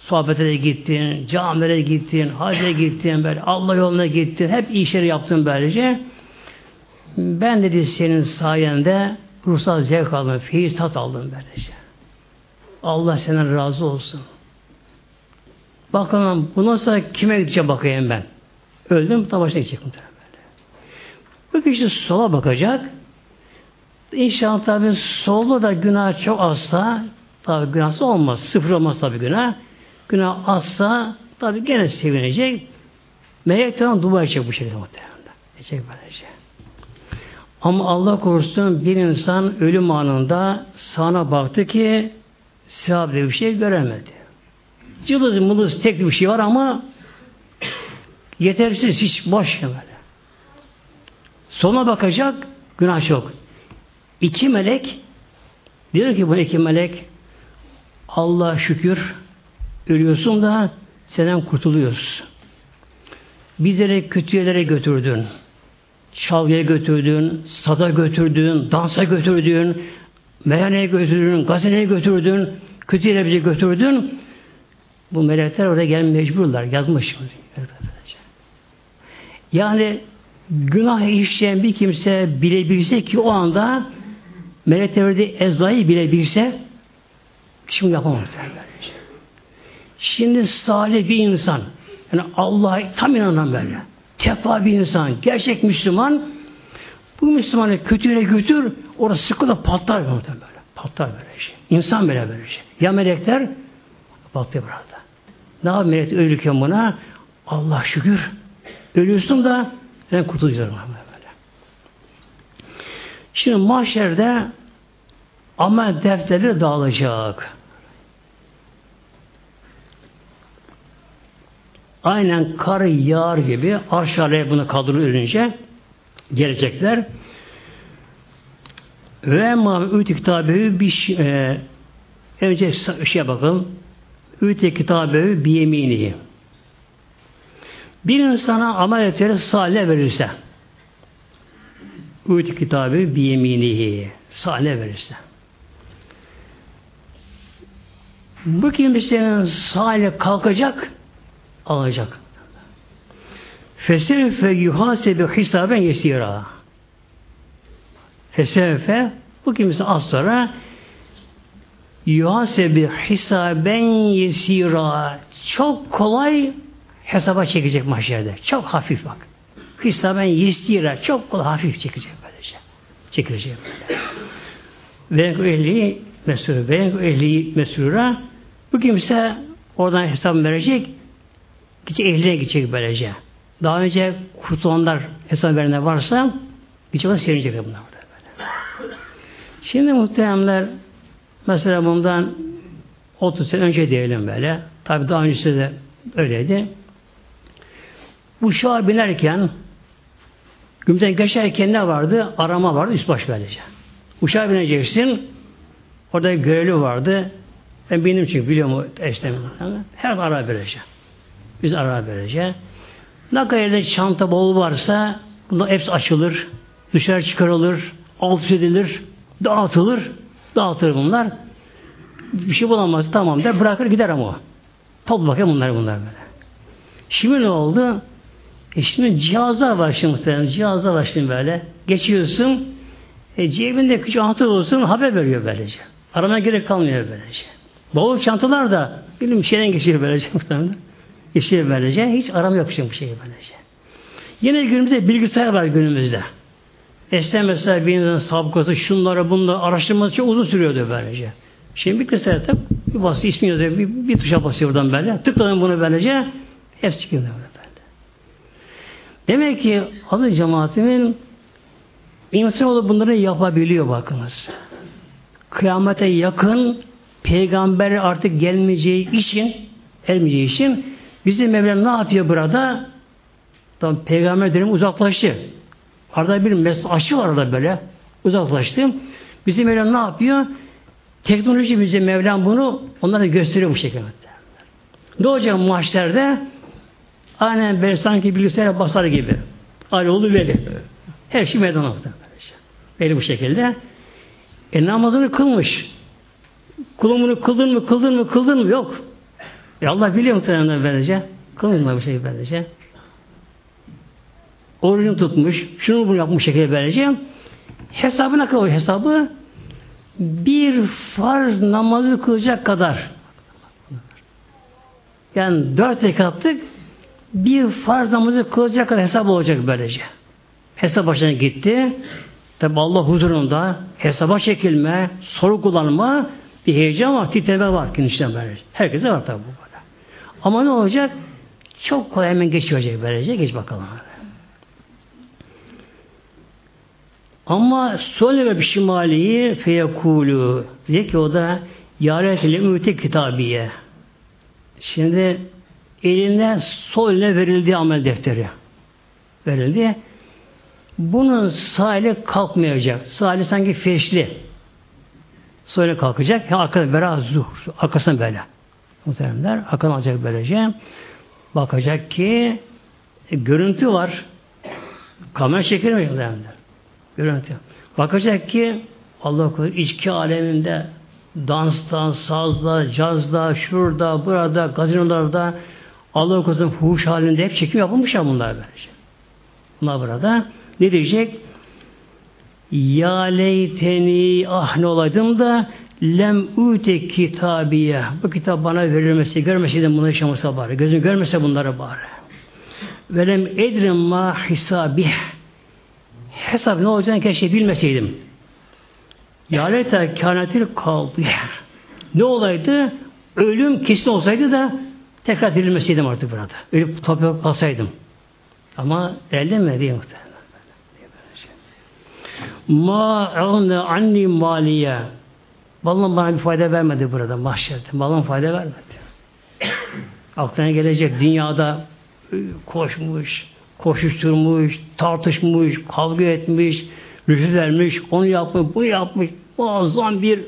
Sohbete de gittin, camilere gittin, hacca gittin, böyle Allah yoluna gittin, hep iyi işleri yaptın böylece. Ben dedi senin sayende ruhsal zevk aldım, feyiz tat aldım böylece. Allah senden razı olsun. Bakalım bundan sonra kime gideceğim bakayım ben. Öldüm, tam başına gidecek böyle. Bu kişi sola bakacak. İnşallah tabi solda da günah çok azsa tabi günahsız olmaz. Sıfır olmaz tabi günah. Günah azsa tabi gene sevinecek. Melekten dua edecek bu şekilde muhtemelen. Edecek böylece. Ama Allah korusun bir insan ölüm anında sana baktı ki sevap bir şey göremedi. Cılız mılız tek bir şey var ama yetersiz hiç boş böyle. Sona bakacak günah çok. İki melek diyor ki bu iki melek Allah şükür ölüyorsun da senden kurtuluyoruz. Bizleri kötü yerlere götürdün. Çalgıya götürdün, sada götürdün, dansa götürdün, meyhaneye götürdün, gazeteye götürdün, kötü bizi götürdün. Bu melekler oraya gelmeye mecburlar. Yazmış. Yani günah işleyen bir kimse bilebilse ki o anda melekler orada ezayı bilebilse şimdi yapamaz. Şimdi salih bir insan yani Allah'a tam inanan böyle tekva bir insan, gerçek Müslüman bu Müslümanı kötü yere götür orası sıkı da patlar böyle. Patlar böyle şey. İnsan böyle böyle şey. Ya melekler patlıyor burada. Ne yapayım melek ölürken buna? Allah şükür. Ölüyorsun da ben kurtulacağım. Böyle. Şimdi mahşerde amel defterleri dağılacak. Aynen kar yağar gibi arşaraya bunu kaldırılınca gelecekler. Ve ma üti kitabı bir e, önce şey bakalım. Üti kitabı bir yemini. Bir insana amel etleri salih verirse üti kitabı bir yeminihi salih verirse bu kimsenin salih kalkacak alacak. Fesevfe yuhasebi hisaben yesira. Fesevfe bu kimse az sonra yuhasebi hisaben yesira çok kolay hesaba çekecek mahşerde. Çok hafif bak. Hisaben yesira çok kolay hafif çekecek böylece. Çekilecek böyle. Ve ehli mesul ve ehli mesulura bu kimse oradan hesap verecek gidecek ehline gidecek böylece. Daha önce kurtulanlar hesap verenler varsa gidecek olan sevinecek bunlar böyle. Şimdi muhteremler mesela bundan 30 sene önce diyelim böyle. Tabi daha öncesi de öyleydi. Bu şaha binerken gümden geçerken ne vardı? Arama vardı, üst baş böylece. Uçağa bineceksin. Orada görevli vardı. Ben benim çünkü biliyorum o eşlemi. Her ara vereceğim. Biz ara vereceğiz. Ne kadar çanta bol varsa bunlar hepsi açılır. Dışarı çıkarılır. Alt edilir. Dağıtılır. Dağıtılır bunlar. Bir şey bulamaz tamam der bırakır gider ama o. Topla bakayım bunlar bunlar böyle. Şimdi ne oldu? E şimdi cihazlar var şimdi muhtemelen. Cihazlar var şimdi böyle. Geçiyorsun. E cebinde küçük anahtar olsun haber veriyor böylece. Aramaya gerek kalmıyor böylece. Bavul çantalar da bilim şeyden geçiyor böylece muhtemelen. Geçiyor böylece. Hiç aram yok şimdi bu şeyi böylece. Yine günümüzde bilgisayar var günümüzde. Eskiden mesela bir insanın sabıkası şunları bunları araştırması çok uzun sürüyordu böylece. Şimdi bilgisayar tak bir basıyor ismi yazıyor bir, bir tuşa basıyor buradan böyle. Tıkladım bunu böylece hepsi çıkıyor böyle. Demek ki adı cemaatimin insanoğlu bunları yapabiliyor bakınız. Kıyamete yakın peygamber artık gelmeyeceği için gelmeyeceği için bizim Mevlam ne yapıyor burada? Tam peygamber dönemi uzaklaştı. Arada bir mesle aşı var orada böyle. Uzaklaştı. Bizim Mevlam ne yapıyor? Teknoloji bize Mevlam bunu onlara gösteriyor bu şekilde. Ne olacak mahşerde? Aynen böyle sanki bilgisayara basar gibi. Ali oldu veli. Her şey meydan okudu. Böyle bu şekilde. E namazını kılmış. Kulumunu kıldın mı, kıldın mı, kıldın mı? Yok. E Allah biliyor muhtemelen böylece. Kılmıyor bu şekilde böylece. Orucunu tutmuş, şunu bunu yapmış şekilde böylece. Hesabına kalıyor hesabı. Bir farz namazı kılacak kadar. Yani dört rekatlık bir farz namazı kılacak kadar hesap olacak böylece. Hesap başına gitti. Tabi Allah huzurunda hesaba çekilme, soru kullanma, bir heyecan var, titreme var. Herkese var tabi bu. Ama ne olacak? Çok kolay hemen geçiyor böylece. Geç bakalım. Ama sol ve şimaliyi feyekulu diye ki o da yaretili ümiti kitabiye. Şimdi eline sol eline verildi amel defteri. Verildi. Bunun sağ kalkmayacak. Sağ sanki feşli. Sol kalkacak. Ya arkada biraz zuhur. Arkasından böyle. Muhteremler. Arkadan alacak böylece. Bakacak ki e, görüntü var. Kamera çekilmiyor muhteremler. Görüntü. Bakacak ki Allah korusun içki aleminde danstan, sazda, cazda, şurada, burada, gazinolarda Allah korusun fuhuş halinde hep çekim yapılmış ya bunlar böylece. Bunlar burada. Ne diyecek? Ya leyteni ah ne olaydım da lem ute kitabiye. Bu kitap bana verilmesi, görmeseydim bunu yaşamasa bari. Gözüm görmese bunları bari. Ve lem edrim ma hisabih. Hesap ne olacağını keşke bilmeseydim. Ya leyte kânetil kaldı. Ne olaydı? Ölüm kesin olsaydı da tekrar dirilmeseydim artık burada. Ölüp toprak kalsaydım. Ama elde mi değil muhtemelen. Ma ağne anni maliye. Vallahi bana bir fayda vermedi burada mahşerde. Malım fayda vermedi. Aklına gelecek dünyada koşmuş, koşuşturmuş, tartışmış, kavga etmiş, rüşvet vermiş, onu yapmış, bu yapmış. Muazzam bir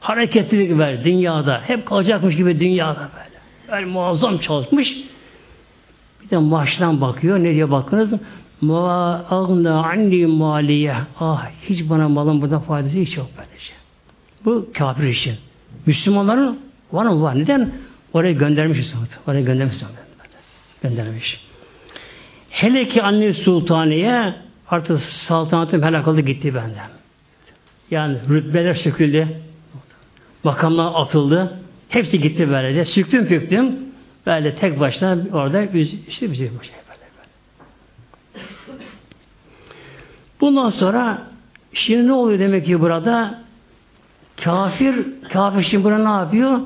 hareketlilik var dünyada. Hep kalacakmış gibi dünyada böyle. Yani muazzam çalışmış. Bir de maaştan bakıyor. Ne diye bakınız? Ma agna anni maliye. Ah hiç bana malın burada faydası hiç yok böylece. Bu kafir işi. Müslümanların var mı var? Neden? Oraya göndermiş Oraya göndermiş. Göndermiş. Hele ki anne sultaniye artık saltanatım helak oldu gitti benden. Yani rütbeler söküldü. Makamlar atıldı. Hepsi gitti böylece. Süktüm püktüm. Böyle tek başına orada işte bir şey bu şey böyle. Bundan sonra şimdi ne oluyor demek ki burada? Kafir, kafir şimdi burada ne yapıyor?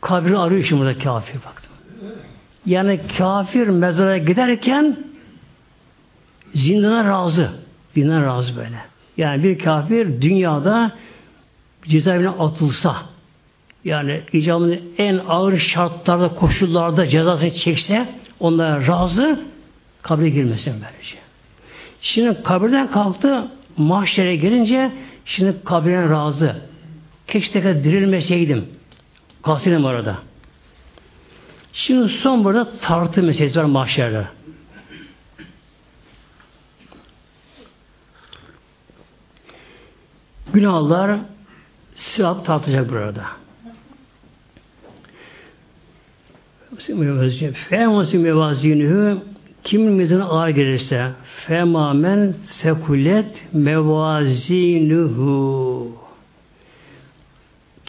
Kabri arıyor şimdi burada kafir baktım. Yani kafir mezara giderken zindana razı. Zindana razı böyle. Yani bir kafir dünyada cezaevine atılsa yani icabında en ağır şartlarda, koşullarda cezasını çekse onlara razı kabre girmesin böylece. Şimdi kabirden kalktı mahşere gelince şimdi kabrine razı. Keşke dirilmeseydim. Kalsaydım orada. Şimdi son burada tartı meselesi var mahşerde. Günahlar sırat tartacak burada. Femusi mevazinühü kimin mizanı ağır gelirse femamen sekulet mevazinuhu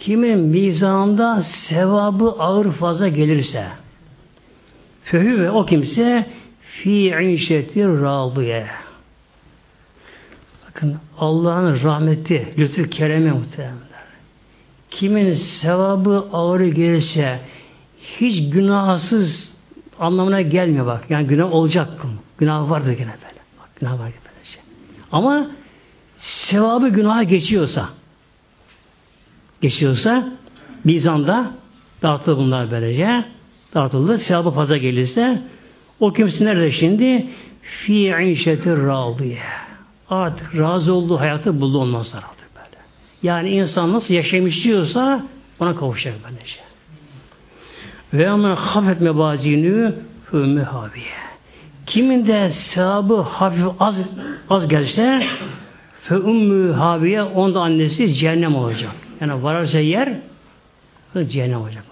kimin mizanında sevabı ağır fazla gelirse fehü ve o kimse fi işetir râdiye bakın Allah'ın rahmeti lütfü kereme muhtemelen kimin sevabı ağır gelirse hiç günahsız anlamına gelmiyor bak. Yani günah olacak. Günah vardır gene böyle. Bak, günah var böyle şey. Ama sevabı günaha geçiyorsa geçiyorsa mizanda dağıtılır bunlar böylece. Dağıtılır. Sevabı fazla gelirse o kimse nerede şimdi? Fi işetir râdiye. Artık razı olduğu hayatı buldu ondan sonra artık böyle. Yani insan nasıl yaşamış diyorsa ona kavuşacak böylece. Ve ama hafet mebazini ümmü haviye. Kimin de sevabı hafif az az gelse fe ümmü haviye onda annesi cehennem olacak. Yani vararsa yer cehennem olacak.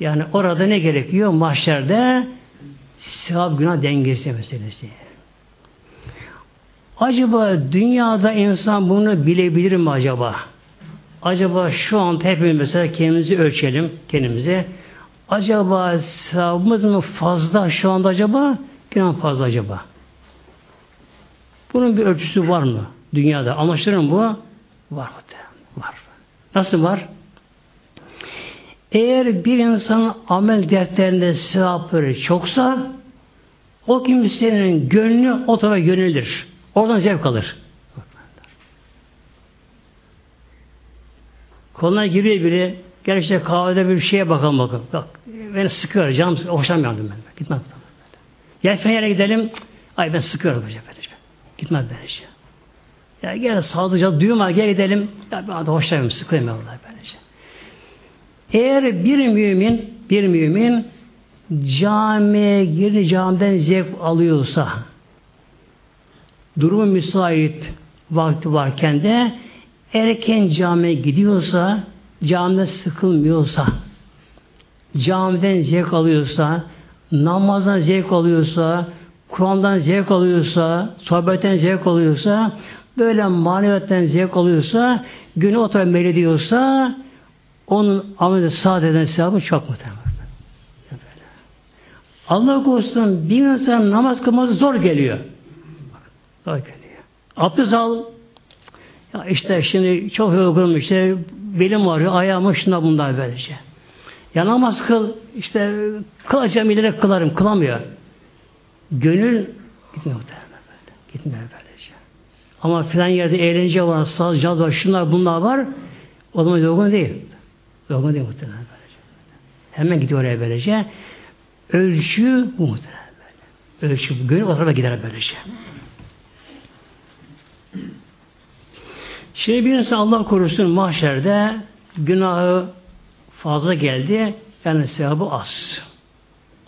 Yani orada ne gerekiyor? Mahşerde sevap günah dengesi meselesi. Acaba dünyada insan bunu bilebilir mi acaba? Acaba şu an hepimiz mesela kendimizi ölçelim kendimize. Acaba sevabımız mı fazla şu anda acaba? Günah fazla acaba? Bunun bir ölçüsü var mı? Dünyada. Anlaşılır mı bu? Var mı? Var. Nasıl var? Eğer bir insanın amel defterinde sevapları çoksa o kimsenin gönlü o tarafa yönelir. Oradan zevk alır. Koluna giriyor biri. Gel işte kahvede bir şeye bakalım bakalım. Bak beni sıkıyor. Canım sıkıyor. Hoşlanmıyorum ben. Gitmem. Gel Fener'e gidelim. Ay ben sıkıyorum hocam. Gitmem ben işte. Ya gel sağlıcak duyma gel gidelim. Ya ben de hoşlanmıyorum. Sıkıyorum ben vallahi böylece. Eğer bir mümin bir mümin camiye girdi camiden zevk alıyorsa durumu müsait vakti varken de erken camiye gidiyorsa, camide sıkılmıyorsa, camiden zevk alıyorsa, namazdan zevk alıyorsa, Kur'an'dan zevk alıyorsa, sohbetten zevk alıyorsa, böyle maneviyetten zevk alıyorsa, günü o tarafa onun ameli saat eden sevabı çok muhtemelen. Allah korusun bir insan namaz kılması zor geliyor. Zor geliyor. Abdest al, ya işte şimdi çok yorgunum işte belim ağrıyor, ayağım şuna bunlar böylece. Ya namaz kıl, işte kılacağım ileri kılarım, kılamıyor. Gönül gitmiyor böyle. Gitmiyor böylece. Ama filan yerde eğlence var, saz, caz var, şunlar bunlar var. O zaman yorgun değil. Yorgun değil muhtemelen böylece. Hemen gidiyor oraya böylece. Ölçü muhtemelen. Ölçü. Gönül o tarafa gider böylece. Şimdi bir insan Allah korusun mahşerde günahı fazla geldi. Yani sevabı az.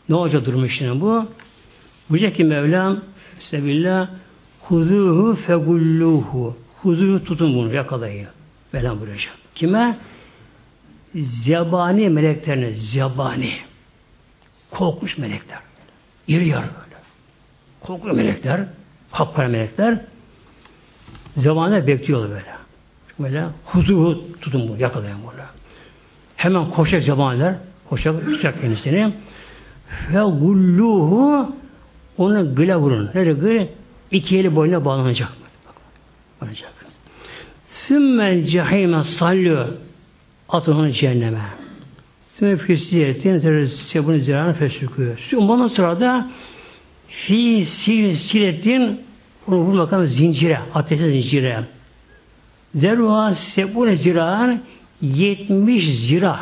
Ne olacak durum şimdi bu? Buyacak ki Mevlam Sebillah Huzuhu fegulluhu Huzuhu tutun bunu yakalayın. Mevlam buyuracak. Kime? Zebani meleklerine zebani. Korkmuş melekler. İri böyle. Korkmuş melekler. Kapkara melekler. Zamanı bekliyorlar böyle. Böyle huzuhu tutun bunu, yakalayın bunu. Hemen koşacak zebaniler. Koşacak, tutacak kendisini. Ve gulluhu onu gıla vurun. Nerede gıla? İki eli boyuna bağlanacak. Bağlanacak. Sümmen cehime sallü atın onu cehenneme. Sümme füsiyetin sebunu zirana fesüküyor. Ondan sonra da fi sil siletin onu vurmakan zincire, ateşe zincire. Zerruha sebune ziraan 70 zira.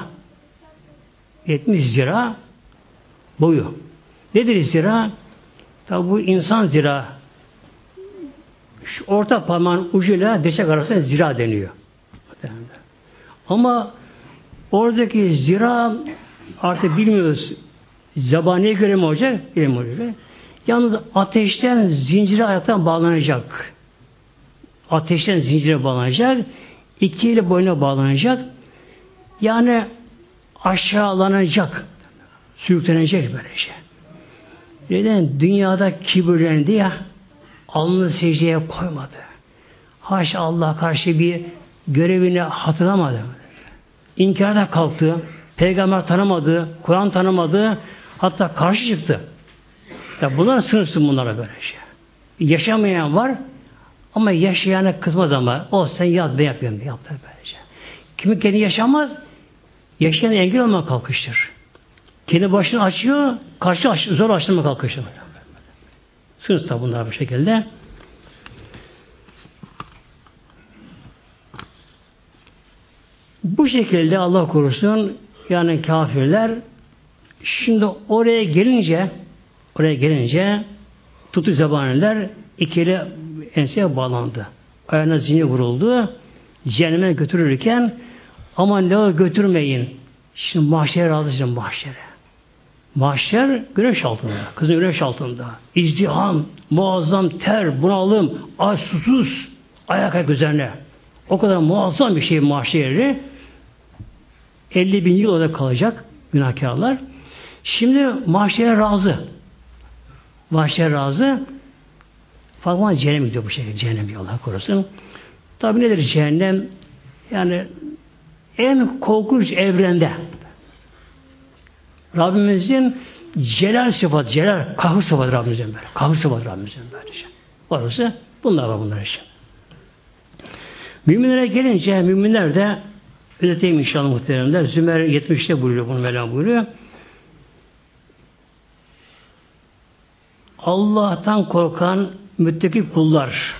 70 zira boyu. Nedir zira? Tabi bu insan zira. Şu orta parmağın ucuyla desek arasında zira deniyor. Ama oradaki zira artık bilmiyoruz. Zabaniye göre mi olacak? Bilmiyoruz. Yalnız ateşten zincire ayaktan bağlanacak. Ateşten zincire bağlanacak. İki ile boyuna bağlanacak. Yani aşağılanacak. Sürüklenecek böyle şey. Neden? Dünyada kibirlendi ya alnını secdeye koymadı. Haş Allah karşı bir görevini hatırlamadı. İnkarda kalktı. Peygamber tanımadı. Kur'an tanımadı. Hatta karşı çıktı. Ya bunlar sınırsın bunlara böyle şey. Yaşamayan var ama yaşayana kızmaz ama o sen yat ben yapıyorum yap böylece. Kimi kendi yaşamaz yaşayan engel olmaya kalkıştır. Kendi başını açıyor, karşı aç, zor açtırma kalkıştır. Sınıfta bunlar bu şekilde. Bu şekilde Allah korusun yani kafirler şimdi oraya gelince oraya gelince tutu zebaniler ikili enseye bağlandı. Ayağına zincir vuruldu. Cehenneme götürürken aman ne götürmeyin. Şimdi mahşere razı mahşere. Mahşer güneş altında. Kızın güneş altında. İzdiham, muazzam ter, bunalım, aç susuz, ayak ayak üzerine. O kadar muazzam bir şey mahşeri. 50 bin yıl orada kalacak günahkarlar. Şimdi mahşere razı. Mahşer razı. Fakat cehennem gidiyor bu şekilde. Cehennem Allah korusun. Tabi nedir cehennem? Yani en korkunç evrende Rabbimizin celal sıfatı, celal, kahır sıfatı Rabbimizin böyle. Kahır sıfatı Rabbimizin böyle. Orası bunlar var bunlar için. Müminlere gelince müminler de özeteyim inşallah muhteremler. Zümer 70'te buyuruyor bunu Mevlam buyuruyor. Allah'tan korkan müttaki kullar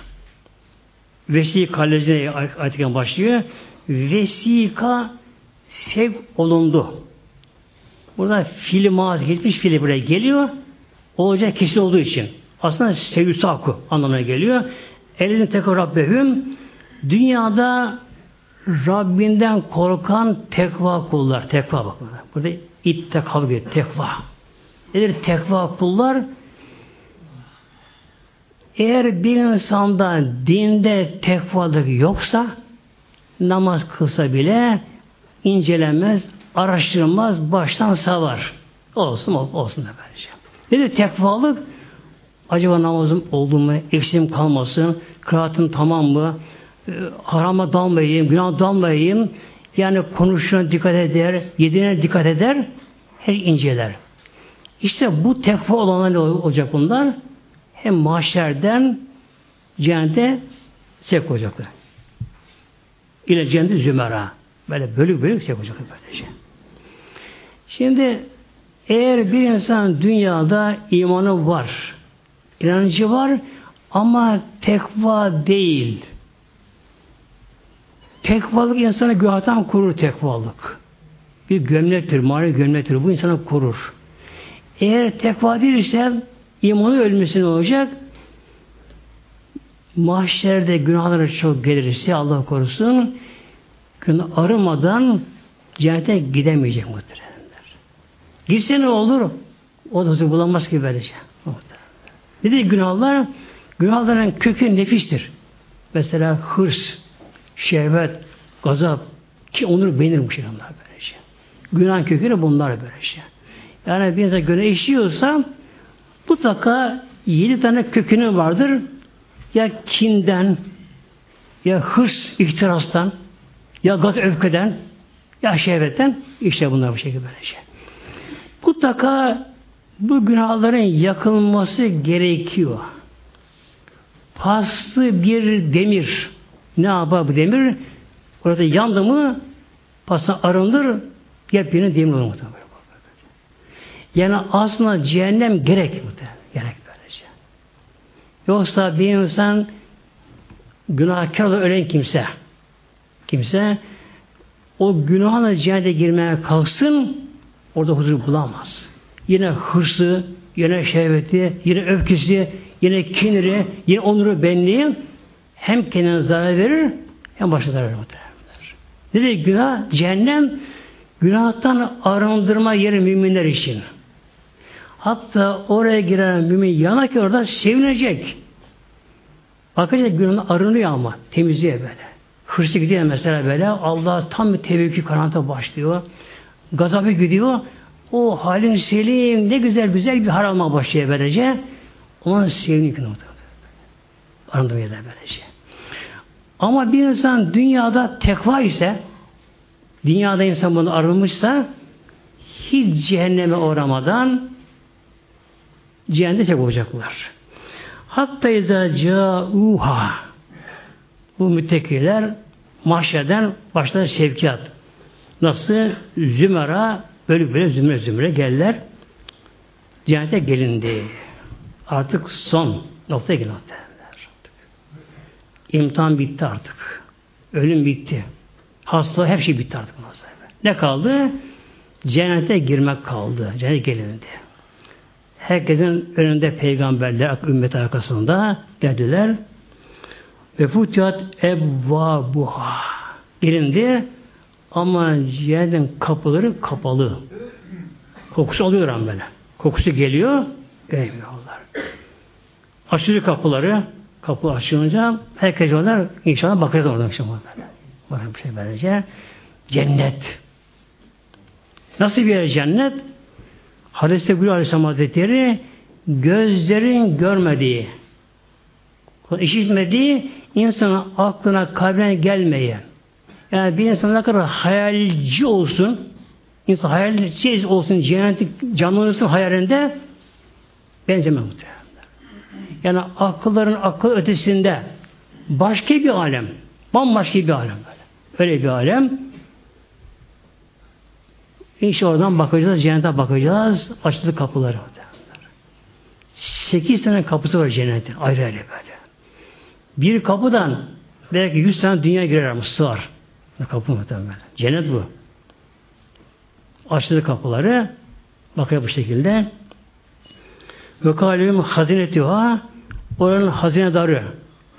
vesika lezine ayetiken başlıyor. Vesika sev olundu. Burada fiili mazi geçmiş fiili buraya geliyor. Olacak kesin olduğu için. Aslında sevgisi hakkı anlamına geliyor. Elini tekrar Rabbehüm dünyada Rabbinden korkan tekva kullar. Tekva bakın. Burada ittekav gibi tekva. Nedir tekva kullar? Eğer bir insanda dinde tekvalık yoksa namaz kılsa bile incelenmez, araştırmaz, baştan savar. Olsun olsun da böylece. Ne de tekvalık? Acaba namazım oldu mu? Eksiğim kalmasın? Kıraatım tamam mı? E, harama dalmayayım, günah dalmayayım. Yani konuşuna dikkat eder, yediğine dikkat eder, her inceler. İşte bu tekva olanlar ne olacak bunlar? Hem mahşerden cennete sevk olacaklar. İle cennete zümera. Böyle bölük bölük sevk olacaklar böylece. Şimdi eğer bir insan dünyada imanı var, inancı var ama tekva değil. Tekvalık insana günahtan kurur tekvalık. Bir gömlektir, mali gömlektir. Bu insanı kurur. Eğer tekva değilse imanı ölmesi ne olacak? Mahşerde günahları çok gelirse Allah korusun arımadan cennete gidemeyecek muhteremler. Gitse ne olur? O da huzur bulamaz ki böylece. Bir de günahlar, günahların kökü nefistir. Mesela hırs, şehvet, gazap ki onur beğenir bu şeyler böylece. Günah kökü de bunlar böylece. Yani bir insan günah işliyorsa mutlaka yedi tane kökünü vardır. Ya kinden, ya hırs, ihtirastan, ya gaz öfkeden, ya şehvetten işte bunlar bu şekilde böylece. Mutlaka bu günahların yakılması gerekiyor. Paslı bir demir. Ne yapar bu demir? Orada yandı mı pasla arındır yepyeni demir olur. Yani aslında cehennem gerek muhtemelen. Gerek böylece. Yoksa bir insan günahkar ölen kimse kimse o günahla cehennete girmeye kalksın orada huzur bulamaz. Yine hırsı, yine şehveti, yine öfkesi, yine kiniri, yine onuru benliği hem kendine zarar verir hem başına zarar verir. Ne de günah? Cehennem günahtan arındırma yeri müminler için. Hatta oraya giren mümin yanak orada sevinecek. Bakacak günahını arınıyor ama temizliyor böyle. Hırsı gidiyor mesela böyle. Allah tam bir tevekkül karanlıkta başlıyor. Gazabı gidiyor. O halin selim, ne güzel güzel bir hal almaya başlıyor böylece. Ona seviniyor ki Arındırmaya da böylece. Ama bir insan dünyada tekva ise dünyada insan bunu arınmışsa hiç cehenneme uğramadan cehennete tek olacaklar. Hatta izâ câûhâ bu müttekiler mahşerden başlar sevkiyat. Nasıl? Zümera böyle böyle zümre zümre geldiler. Cennete gelindi. Artık son noktaya geldi. İmtihan bitti artık. Ölüm bitti. Hastalık her şey bitti artık. Ne kaldı? Cennete girmek kaldı. Cennete gelindi. Herkesin önünde peygamberler ümmet arkasında geldiler. Ve futihat evvabuha. Gelindi ama cehennem kapıları kapalı. Kokusu alıyor an böyle. Kokusu geliyor, gelmiyorlar. Açılıyor kapıları, kapı açılınca herkes onlar inşallah bakacağız oradan inşallah. Bakın bir şey böylece. Cennet. Nasıl bir yer cennet? Hadis-i Gülü Aleyhisselam Hazretleri gözlerin görmediği, işitmediği insanın aklına, kalbine gelmeyen, yani bir insan ne kadar hayalci olsun, insan hayalci olsun, cennetik canlanırsın hayalinde benzemez muhtemelen. Yani akılların akıl ötesinde başka bir alem, bambaşka bir alem böyle. Öyle bir alem. İşte oradan bakacağız, cennete bakacağız, açıldı kapıları. Sekiz tane kapısı var cennetin, ayrı ayrı böyle. Bir kapıdan belki yüz tane dünya girer ama. Kapı muhtemelen. Cennet bu. Açtı kapıları. Bakıyor bu şekilde. Ve kalbim hazinetiha oranın hazinedarı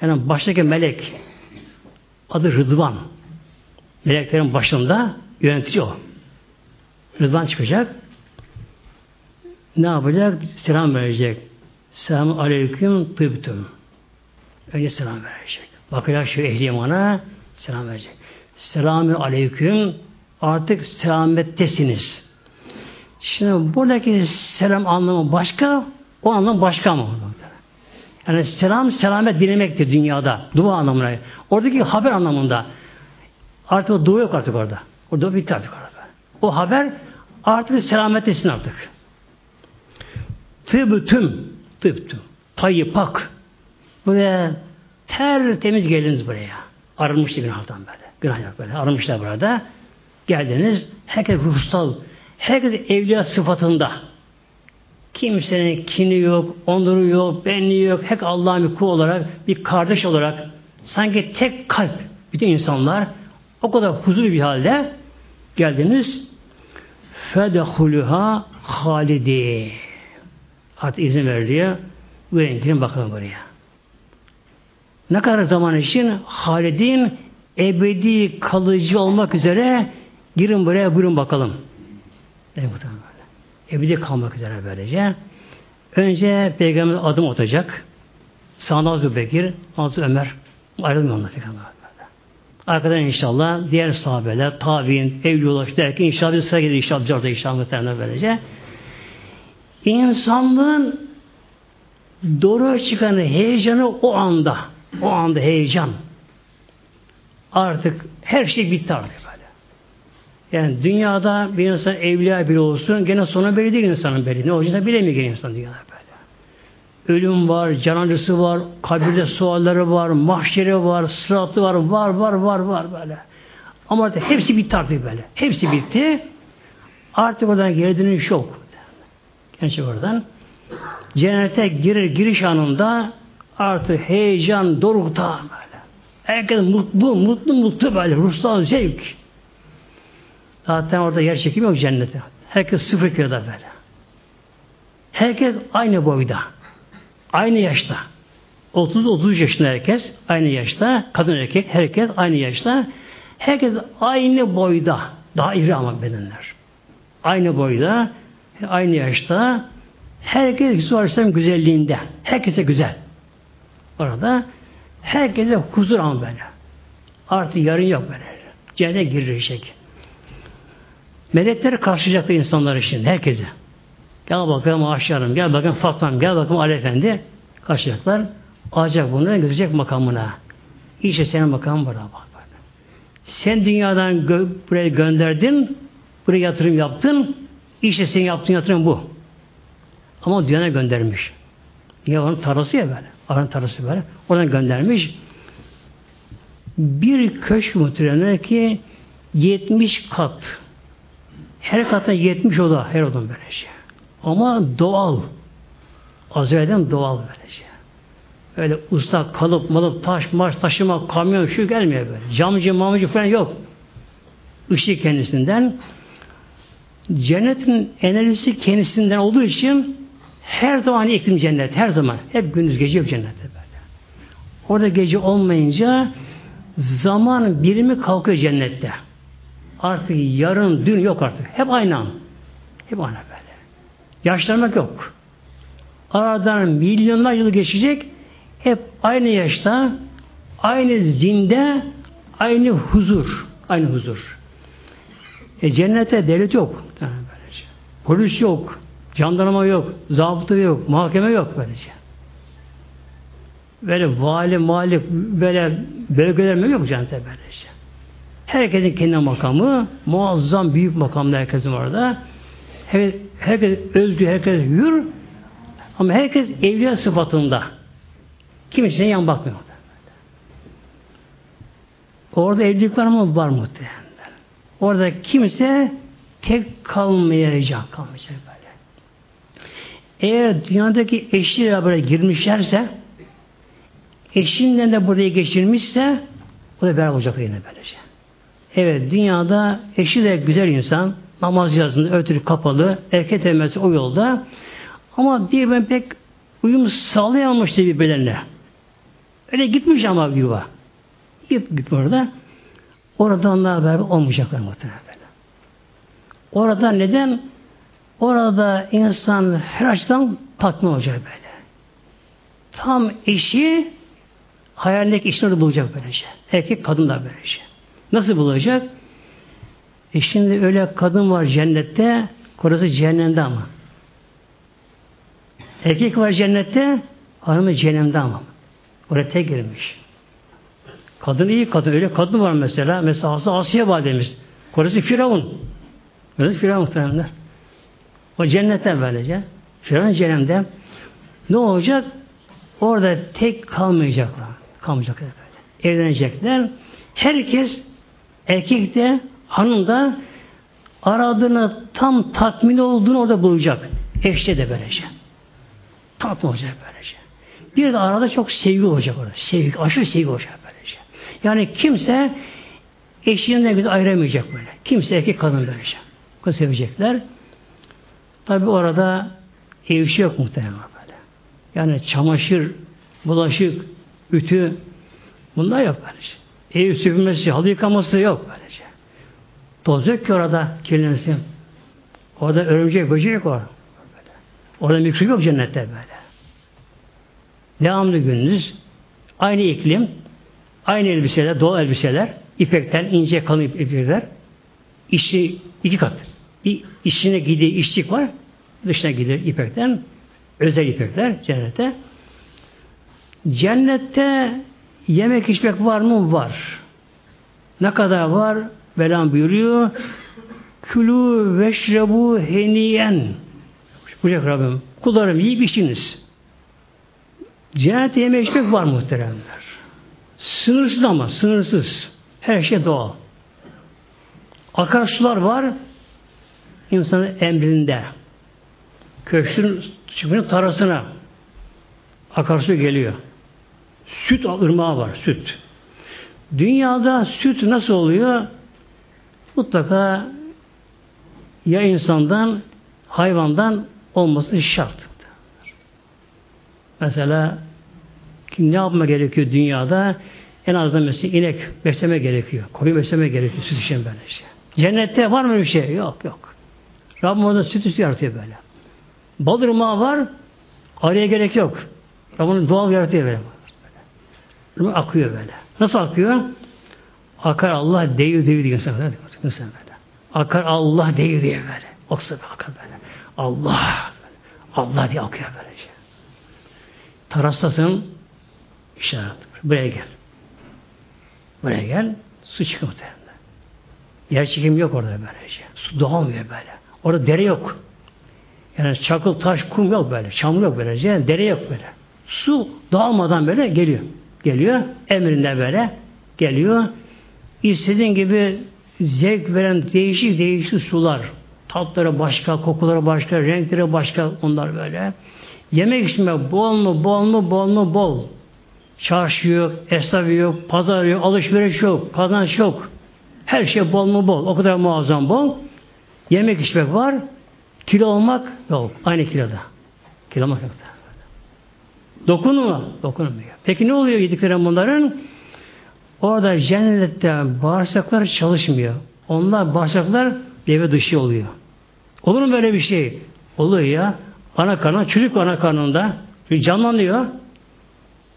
yani baştaki melek adı Rıdvan. Meleklerin başında yönetici o. Rıdvan çıkacak. Ne yapacak? Selam verecek. Selamun aleyküm tıbtüm. Önce selam verecek. Bakacak şu ehli imana selam verecek. Selamü aleyküm artık selamettesiniz. Şimdi buradaki selam anlamı başka, o anlam başka mı? Yani selam selamet dilemektir dünyada. Dua anlamına. Oradaki haber anlamında. Artık o dua yok artık orada. Orada bitti artık orada. O haber artık selamettesin artık. Tıbtüm, tıbtüm. Tayyip pak. Buraya tertemiz geldiniz buraya. Arınmıştı günahtan böyle. Günah yok böyle. Arınmışlar burada. Geldiniz. Herkes ruhsal. Herkes evliya sıfatında. Kimsenin kini yok, onuru yok, benliği yok. Hep Allah'ın bir kul olarak, bir kardeş olarak sanki tek kalp bütün insanlar o kadar huzurlu bir halde geldiniz. Fedehuluha halidi. Artık izin veriliyor. Buyurun girin bakalım buraya. Ne kadar zaman için? Halid'in ebedi kalıcı olmak üzere girin buraya buyurun bakalım. Ebedi kalmak üzere böylece. Önce Peygamber adım atacak. Hazreti Bekir, Hazreti Ömer ayrılmıyor onlar Peygamber. Arkadan inşallah diğer sahabeler, tabi'in, evliyalar derken inşallah bir sıra gelir inşallah orada inşallah muhtemelen böylece. İnsanlığın doğru çıkan heyecanı o anda, o anda heyecan. Artık her şey bitti artık böyle. Yani dünyada bir insan evliya biri olsun, gene sonu belli değil insanın belli. Ne olacağını bilemiyor insan dünyada böyle. Ölüm var, can var, kabirde sualleri var, mahşeri var, sıratı var, var, var, var, var böyle. Ama artık hepsi bitti artık böyle. Hepsi bitti. Artık oradan geri dönüş yok. Gerçek oradan. Cennete girer giriş anında artık heyecan dorukta böyle. Herkes mutlu, mutlu, mutlu böyle. Ruhsal zevk. Zaten orada yer çekimi yok cennete. Herkes sıfır kiloda böyle. Herkes aynı boyda. Aynı yaşta. 30-30 yaşında herkes aynı yaşta. Kadın erkek herkes aynı yaşta. Herkes aynı boyda. Daha iri ama bedenler. Aynı boyda, aynı yaşta. Herkes Yusuf Aleyhisselam güzelliğinde. Herkese güzel. Orada herkese huzur ama böyle. Artık yarın yok böyle. Cennete girecek. Melekler karşılayacaktı insanlar için. Herkese. Gel bakalım Aşarım, gel bakalım Fatma'm, gel bakalım Ali Efendi. Karşılayacaklar. Alacak bunu, götürecek makamına. İşte senin makamın burada bak. Sen dünyadan gö buraya gönderdin, buraya yatırım yaptın, işte senin yaptığın yatırım bu. Ama dünyana göndermiş. Ya onun tarlası ya böyle. Arın tarlası böyle. Oradan göndermiş. Bir köşk muhtemelen ki 70 kat. Her katta 70 oda. Her odan böyle şey. Ama doğal. Azrail'den doğal böylece. Öyle usta kalıp malıp taş maş taşıma kamyon şu gelmiyor böyle. Camcı mamcı falan yok. Işık kendisinden. Cennetin enerjisi kendisinden olduğu için her zaman iklim cennet. Her zaman. Hep gündüz gece yok cennette böyle. Orada gece olmayınca zaman birimi kalkıyor cennette. Artık yarın, dün yok artık. Hep aynı an. Hep aynı böyle. Yaşlanmak yok. Aradan milyonlar yıl geçecek. Hep aynı yaşta, aynı zinde, aynı huzur. Aynı huzur. E cennete devlet yok. Polis yok. Jandarma yok. Zabıta yok. Mahkeme yok böylece. Böyle vali, mali, böyle bölgeler mi yok cennete böylece. Herkesin kendi makamı, muazzam büyük makamda herkesin orada. Herkes, herkes özgür, herkes hür ama herkes evliya sıfatında. Kimisine yan bakmıyor. Orada evlilik var mı? Var muhtemelen. Orada kimse tek kalmayacak, kalmayacak. Eğer dünyadaki eşiyle böyle girmişlerse eşinden de buraya geçirmişse o da beraber olacak yine böylece. Evet, dünyada eşi de güzel insan, namaz yazında ötürü kapalı, erkek temesi o yolda. Ama bir ben pek uyum sağlayamamıştı birbirlerine. Öyle gitmiş ama yuva. Git, git orada. Orada onlarla beraber olmayacaklar muhtemelen. Orada neden? Orada insan her açıdan tatmin olacak böyle. Tam eşi hayalindeki eşini orada bulacak böylece. Erkek kadın da böylece. Nasıl bulacak? E şimdi öyle kadın var cennette, korası cehennemde ama. Erkek var cennette, hanımı cehennemde ama. Oraya tek girmiş. Kadın iyi kadın. Öyle kadın var mesela. Mesela Asiye validemiz. Korası Firavun. Korası Firavun muhtemelenler. O cennette böylece. Firavun cehennemde. Ne olacak? Orada tek kalmayacaklar. Kalmayacaklar böyle. Evlenecekler. Herkes erkek de hanım da aradığını tam tatmin olduğunu orada bulacak. Eşte de böylece. Tatmin olacak böylece. Bir de arada çok sevgi olacak orada. Sevgi, aşırı sevgi olacak böylece. Yani kimse eşinden güzel ayıramayacak böyle. Kimse erkek kadın böylece. Kız sevecekler. Tabi orada ev işi yok muhtemelen böyle. Yani çamaşır, bulaşık, ütü bunlar yok böylece. Ev süpürmesi, halı yıkaması yok böylece. Toz yok ki orada kirlensin. Orada örümcek, böcek yok orada. Orada mikrop yok cennette böyle. Devamlı gündüz aynı iklim, aynı elbiseler, doğal elbiseler, ipekten ince kalın ipekler, işi iki kat. İçine giydiği işçik var, dışına gidiyor ipekten, özel ipekler cennete. Cennette yemek içmek var mı? Var. Ne kadar var? Velan buyuruyor. Külü veşrebu heniyen. Buyuracak Rabbim. Kullarım yiyip içiniz. Cennette yemek içmek var muhteremler. Sınırsız ama sınırsız. Her şey doğal. Akarsular var insanın emrinde. Köşkün çıkmanın tarasına akarsu geliyor. Süt ırmağı var, süt. Dünyada süt nasıl oluyor? Mutlaka ya insandan, hayvandan olması şart. Mesela ne yapma gerekiyor dünyada? En azından mesela inek besleme gerekiyor. Koyu besleme gerekiyor. Süt için böyle şey. Cennette var mı bir şey? Yok yok. Rabbim orada süt üstü yaratıyor böyle. Bal ırmağı var. Araya gerek yok. Rabbim doğal yaratıyor böyle. böyle. Akıyor böyle. Nasıl akıyor? Akar Allah değiyor değiyor diyor insan böyle. İnsan böyle. Akar Allah değiyor diye böyle. Oksa akar böyle. Allah. Allah diye akıyor böyle şey. Tarastasın işaret. Buraya gel. Buraya gel. Su çıkıyor muhtemelen. Yer çekimi yok orada böylece. Su doğamıyor böyle. Orada dere yok. Yani çakıl, taş, kum yok böyle. Çam yok böylece. Yani dere yok böyle. Su dağılmadan böyle geliyor. Geliyor. Emrinde böyle geliyor. İstediğin gibi zevk veren değişik değişik sular. Tatları başka, kokuları başka, renkleri başka onlar böyle. Yemek içme bol mu, bol mu, bol mu, bol. Çarşı yok, esnaf yok, pazar yok, alışveriş yok, kazanç yok. Her şey bol mu bol. O kadar muazzam bol. Yemek içmek var. Kilo olmak yok. Aynı kiloda. Kilo olmak yok. Dokunma. Dokunmuyor. Peki ne oluyor yediklerin bunların? Orada cennette bağırsaklar çalışmıyor. Onlar bağırsaklar deve dışı oluyor. Olur mu böyle bir şey? Oluyor ya. Ana karnına, çocuk ana karnında canlanıyor.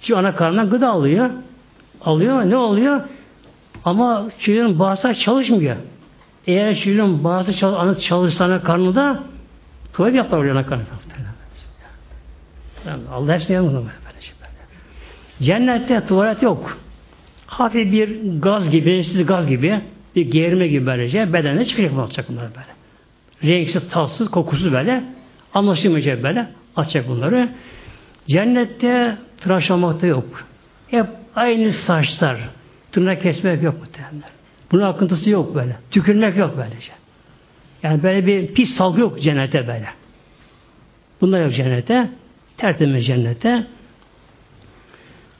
Çünkü ana karnından gıda alıyor. Alıyor. Ne oluyor? Ama çocuğun bağırsak çalışmıyor. Eğer çocuğun bağırsak çalış, çalışsana karnında tuvalet yapar oraya karnında. Allah hepsini yanmıyor. Cennette tuvalet yok. Hafif bir gaz gibi, renksiz gaz gibi, bir germe gibi böylece bedende çıkacak olacak bunlar böyle. Renksiz, tatsız, kokusuz böyle, anlaşılmayacak böyle, açacak bunları. Cennette tıraş olmakta yok. Hep aynı saçlar, Tırnak kesmek yok muhtemelen. Bunun akıntısı yok böyle. Tükürmek yok böylece. Yani böyle bir pis salgı yok cennete böyle. Bunlar yok cennete. Tertemiz cennete.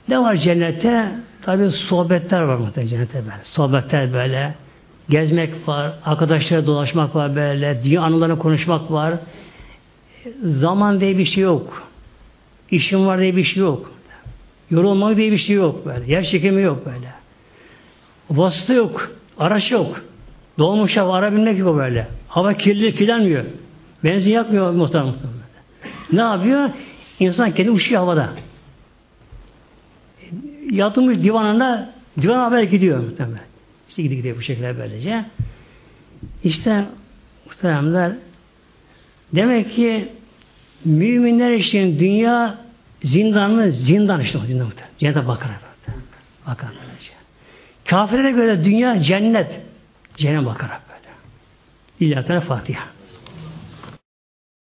Ne var cennete? Tabi sohbetler var muhtemelen cennete böyle. Sohbetler böyle. Gezmek var, arkadaşlara dolaşmak var böyle, dünya anılarını konuşmak var. Zaman diye bir şey yok. İşim var diye bir şey yok. Yorulmak diye bir şey yok böyle. Yer çekimi yok böyle. Vasıta yok. Araç yok. Dolmuş hava ara binmek yok böyle. Hava kirli kirlenmiyor. Benzin yakmıyor muhtemelen. Ne yapıyor? İnsan kendi uçuyor havada. Yatılmış divanında divan haber gidiyor muhtemelen. İşte gidiyor, gidiyor bu şekilde böylece. İşte muhteremler demek ki müminler için dünya zindanlı zindan işte zindan muhtemelen. Cennete bakar. Bakar. Kafirlere göre dünya cennet. Cennet bakarak böyle. İlla Fatiha.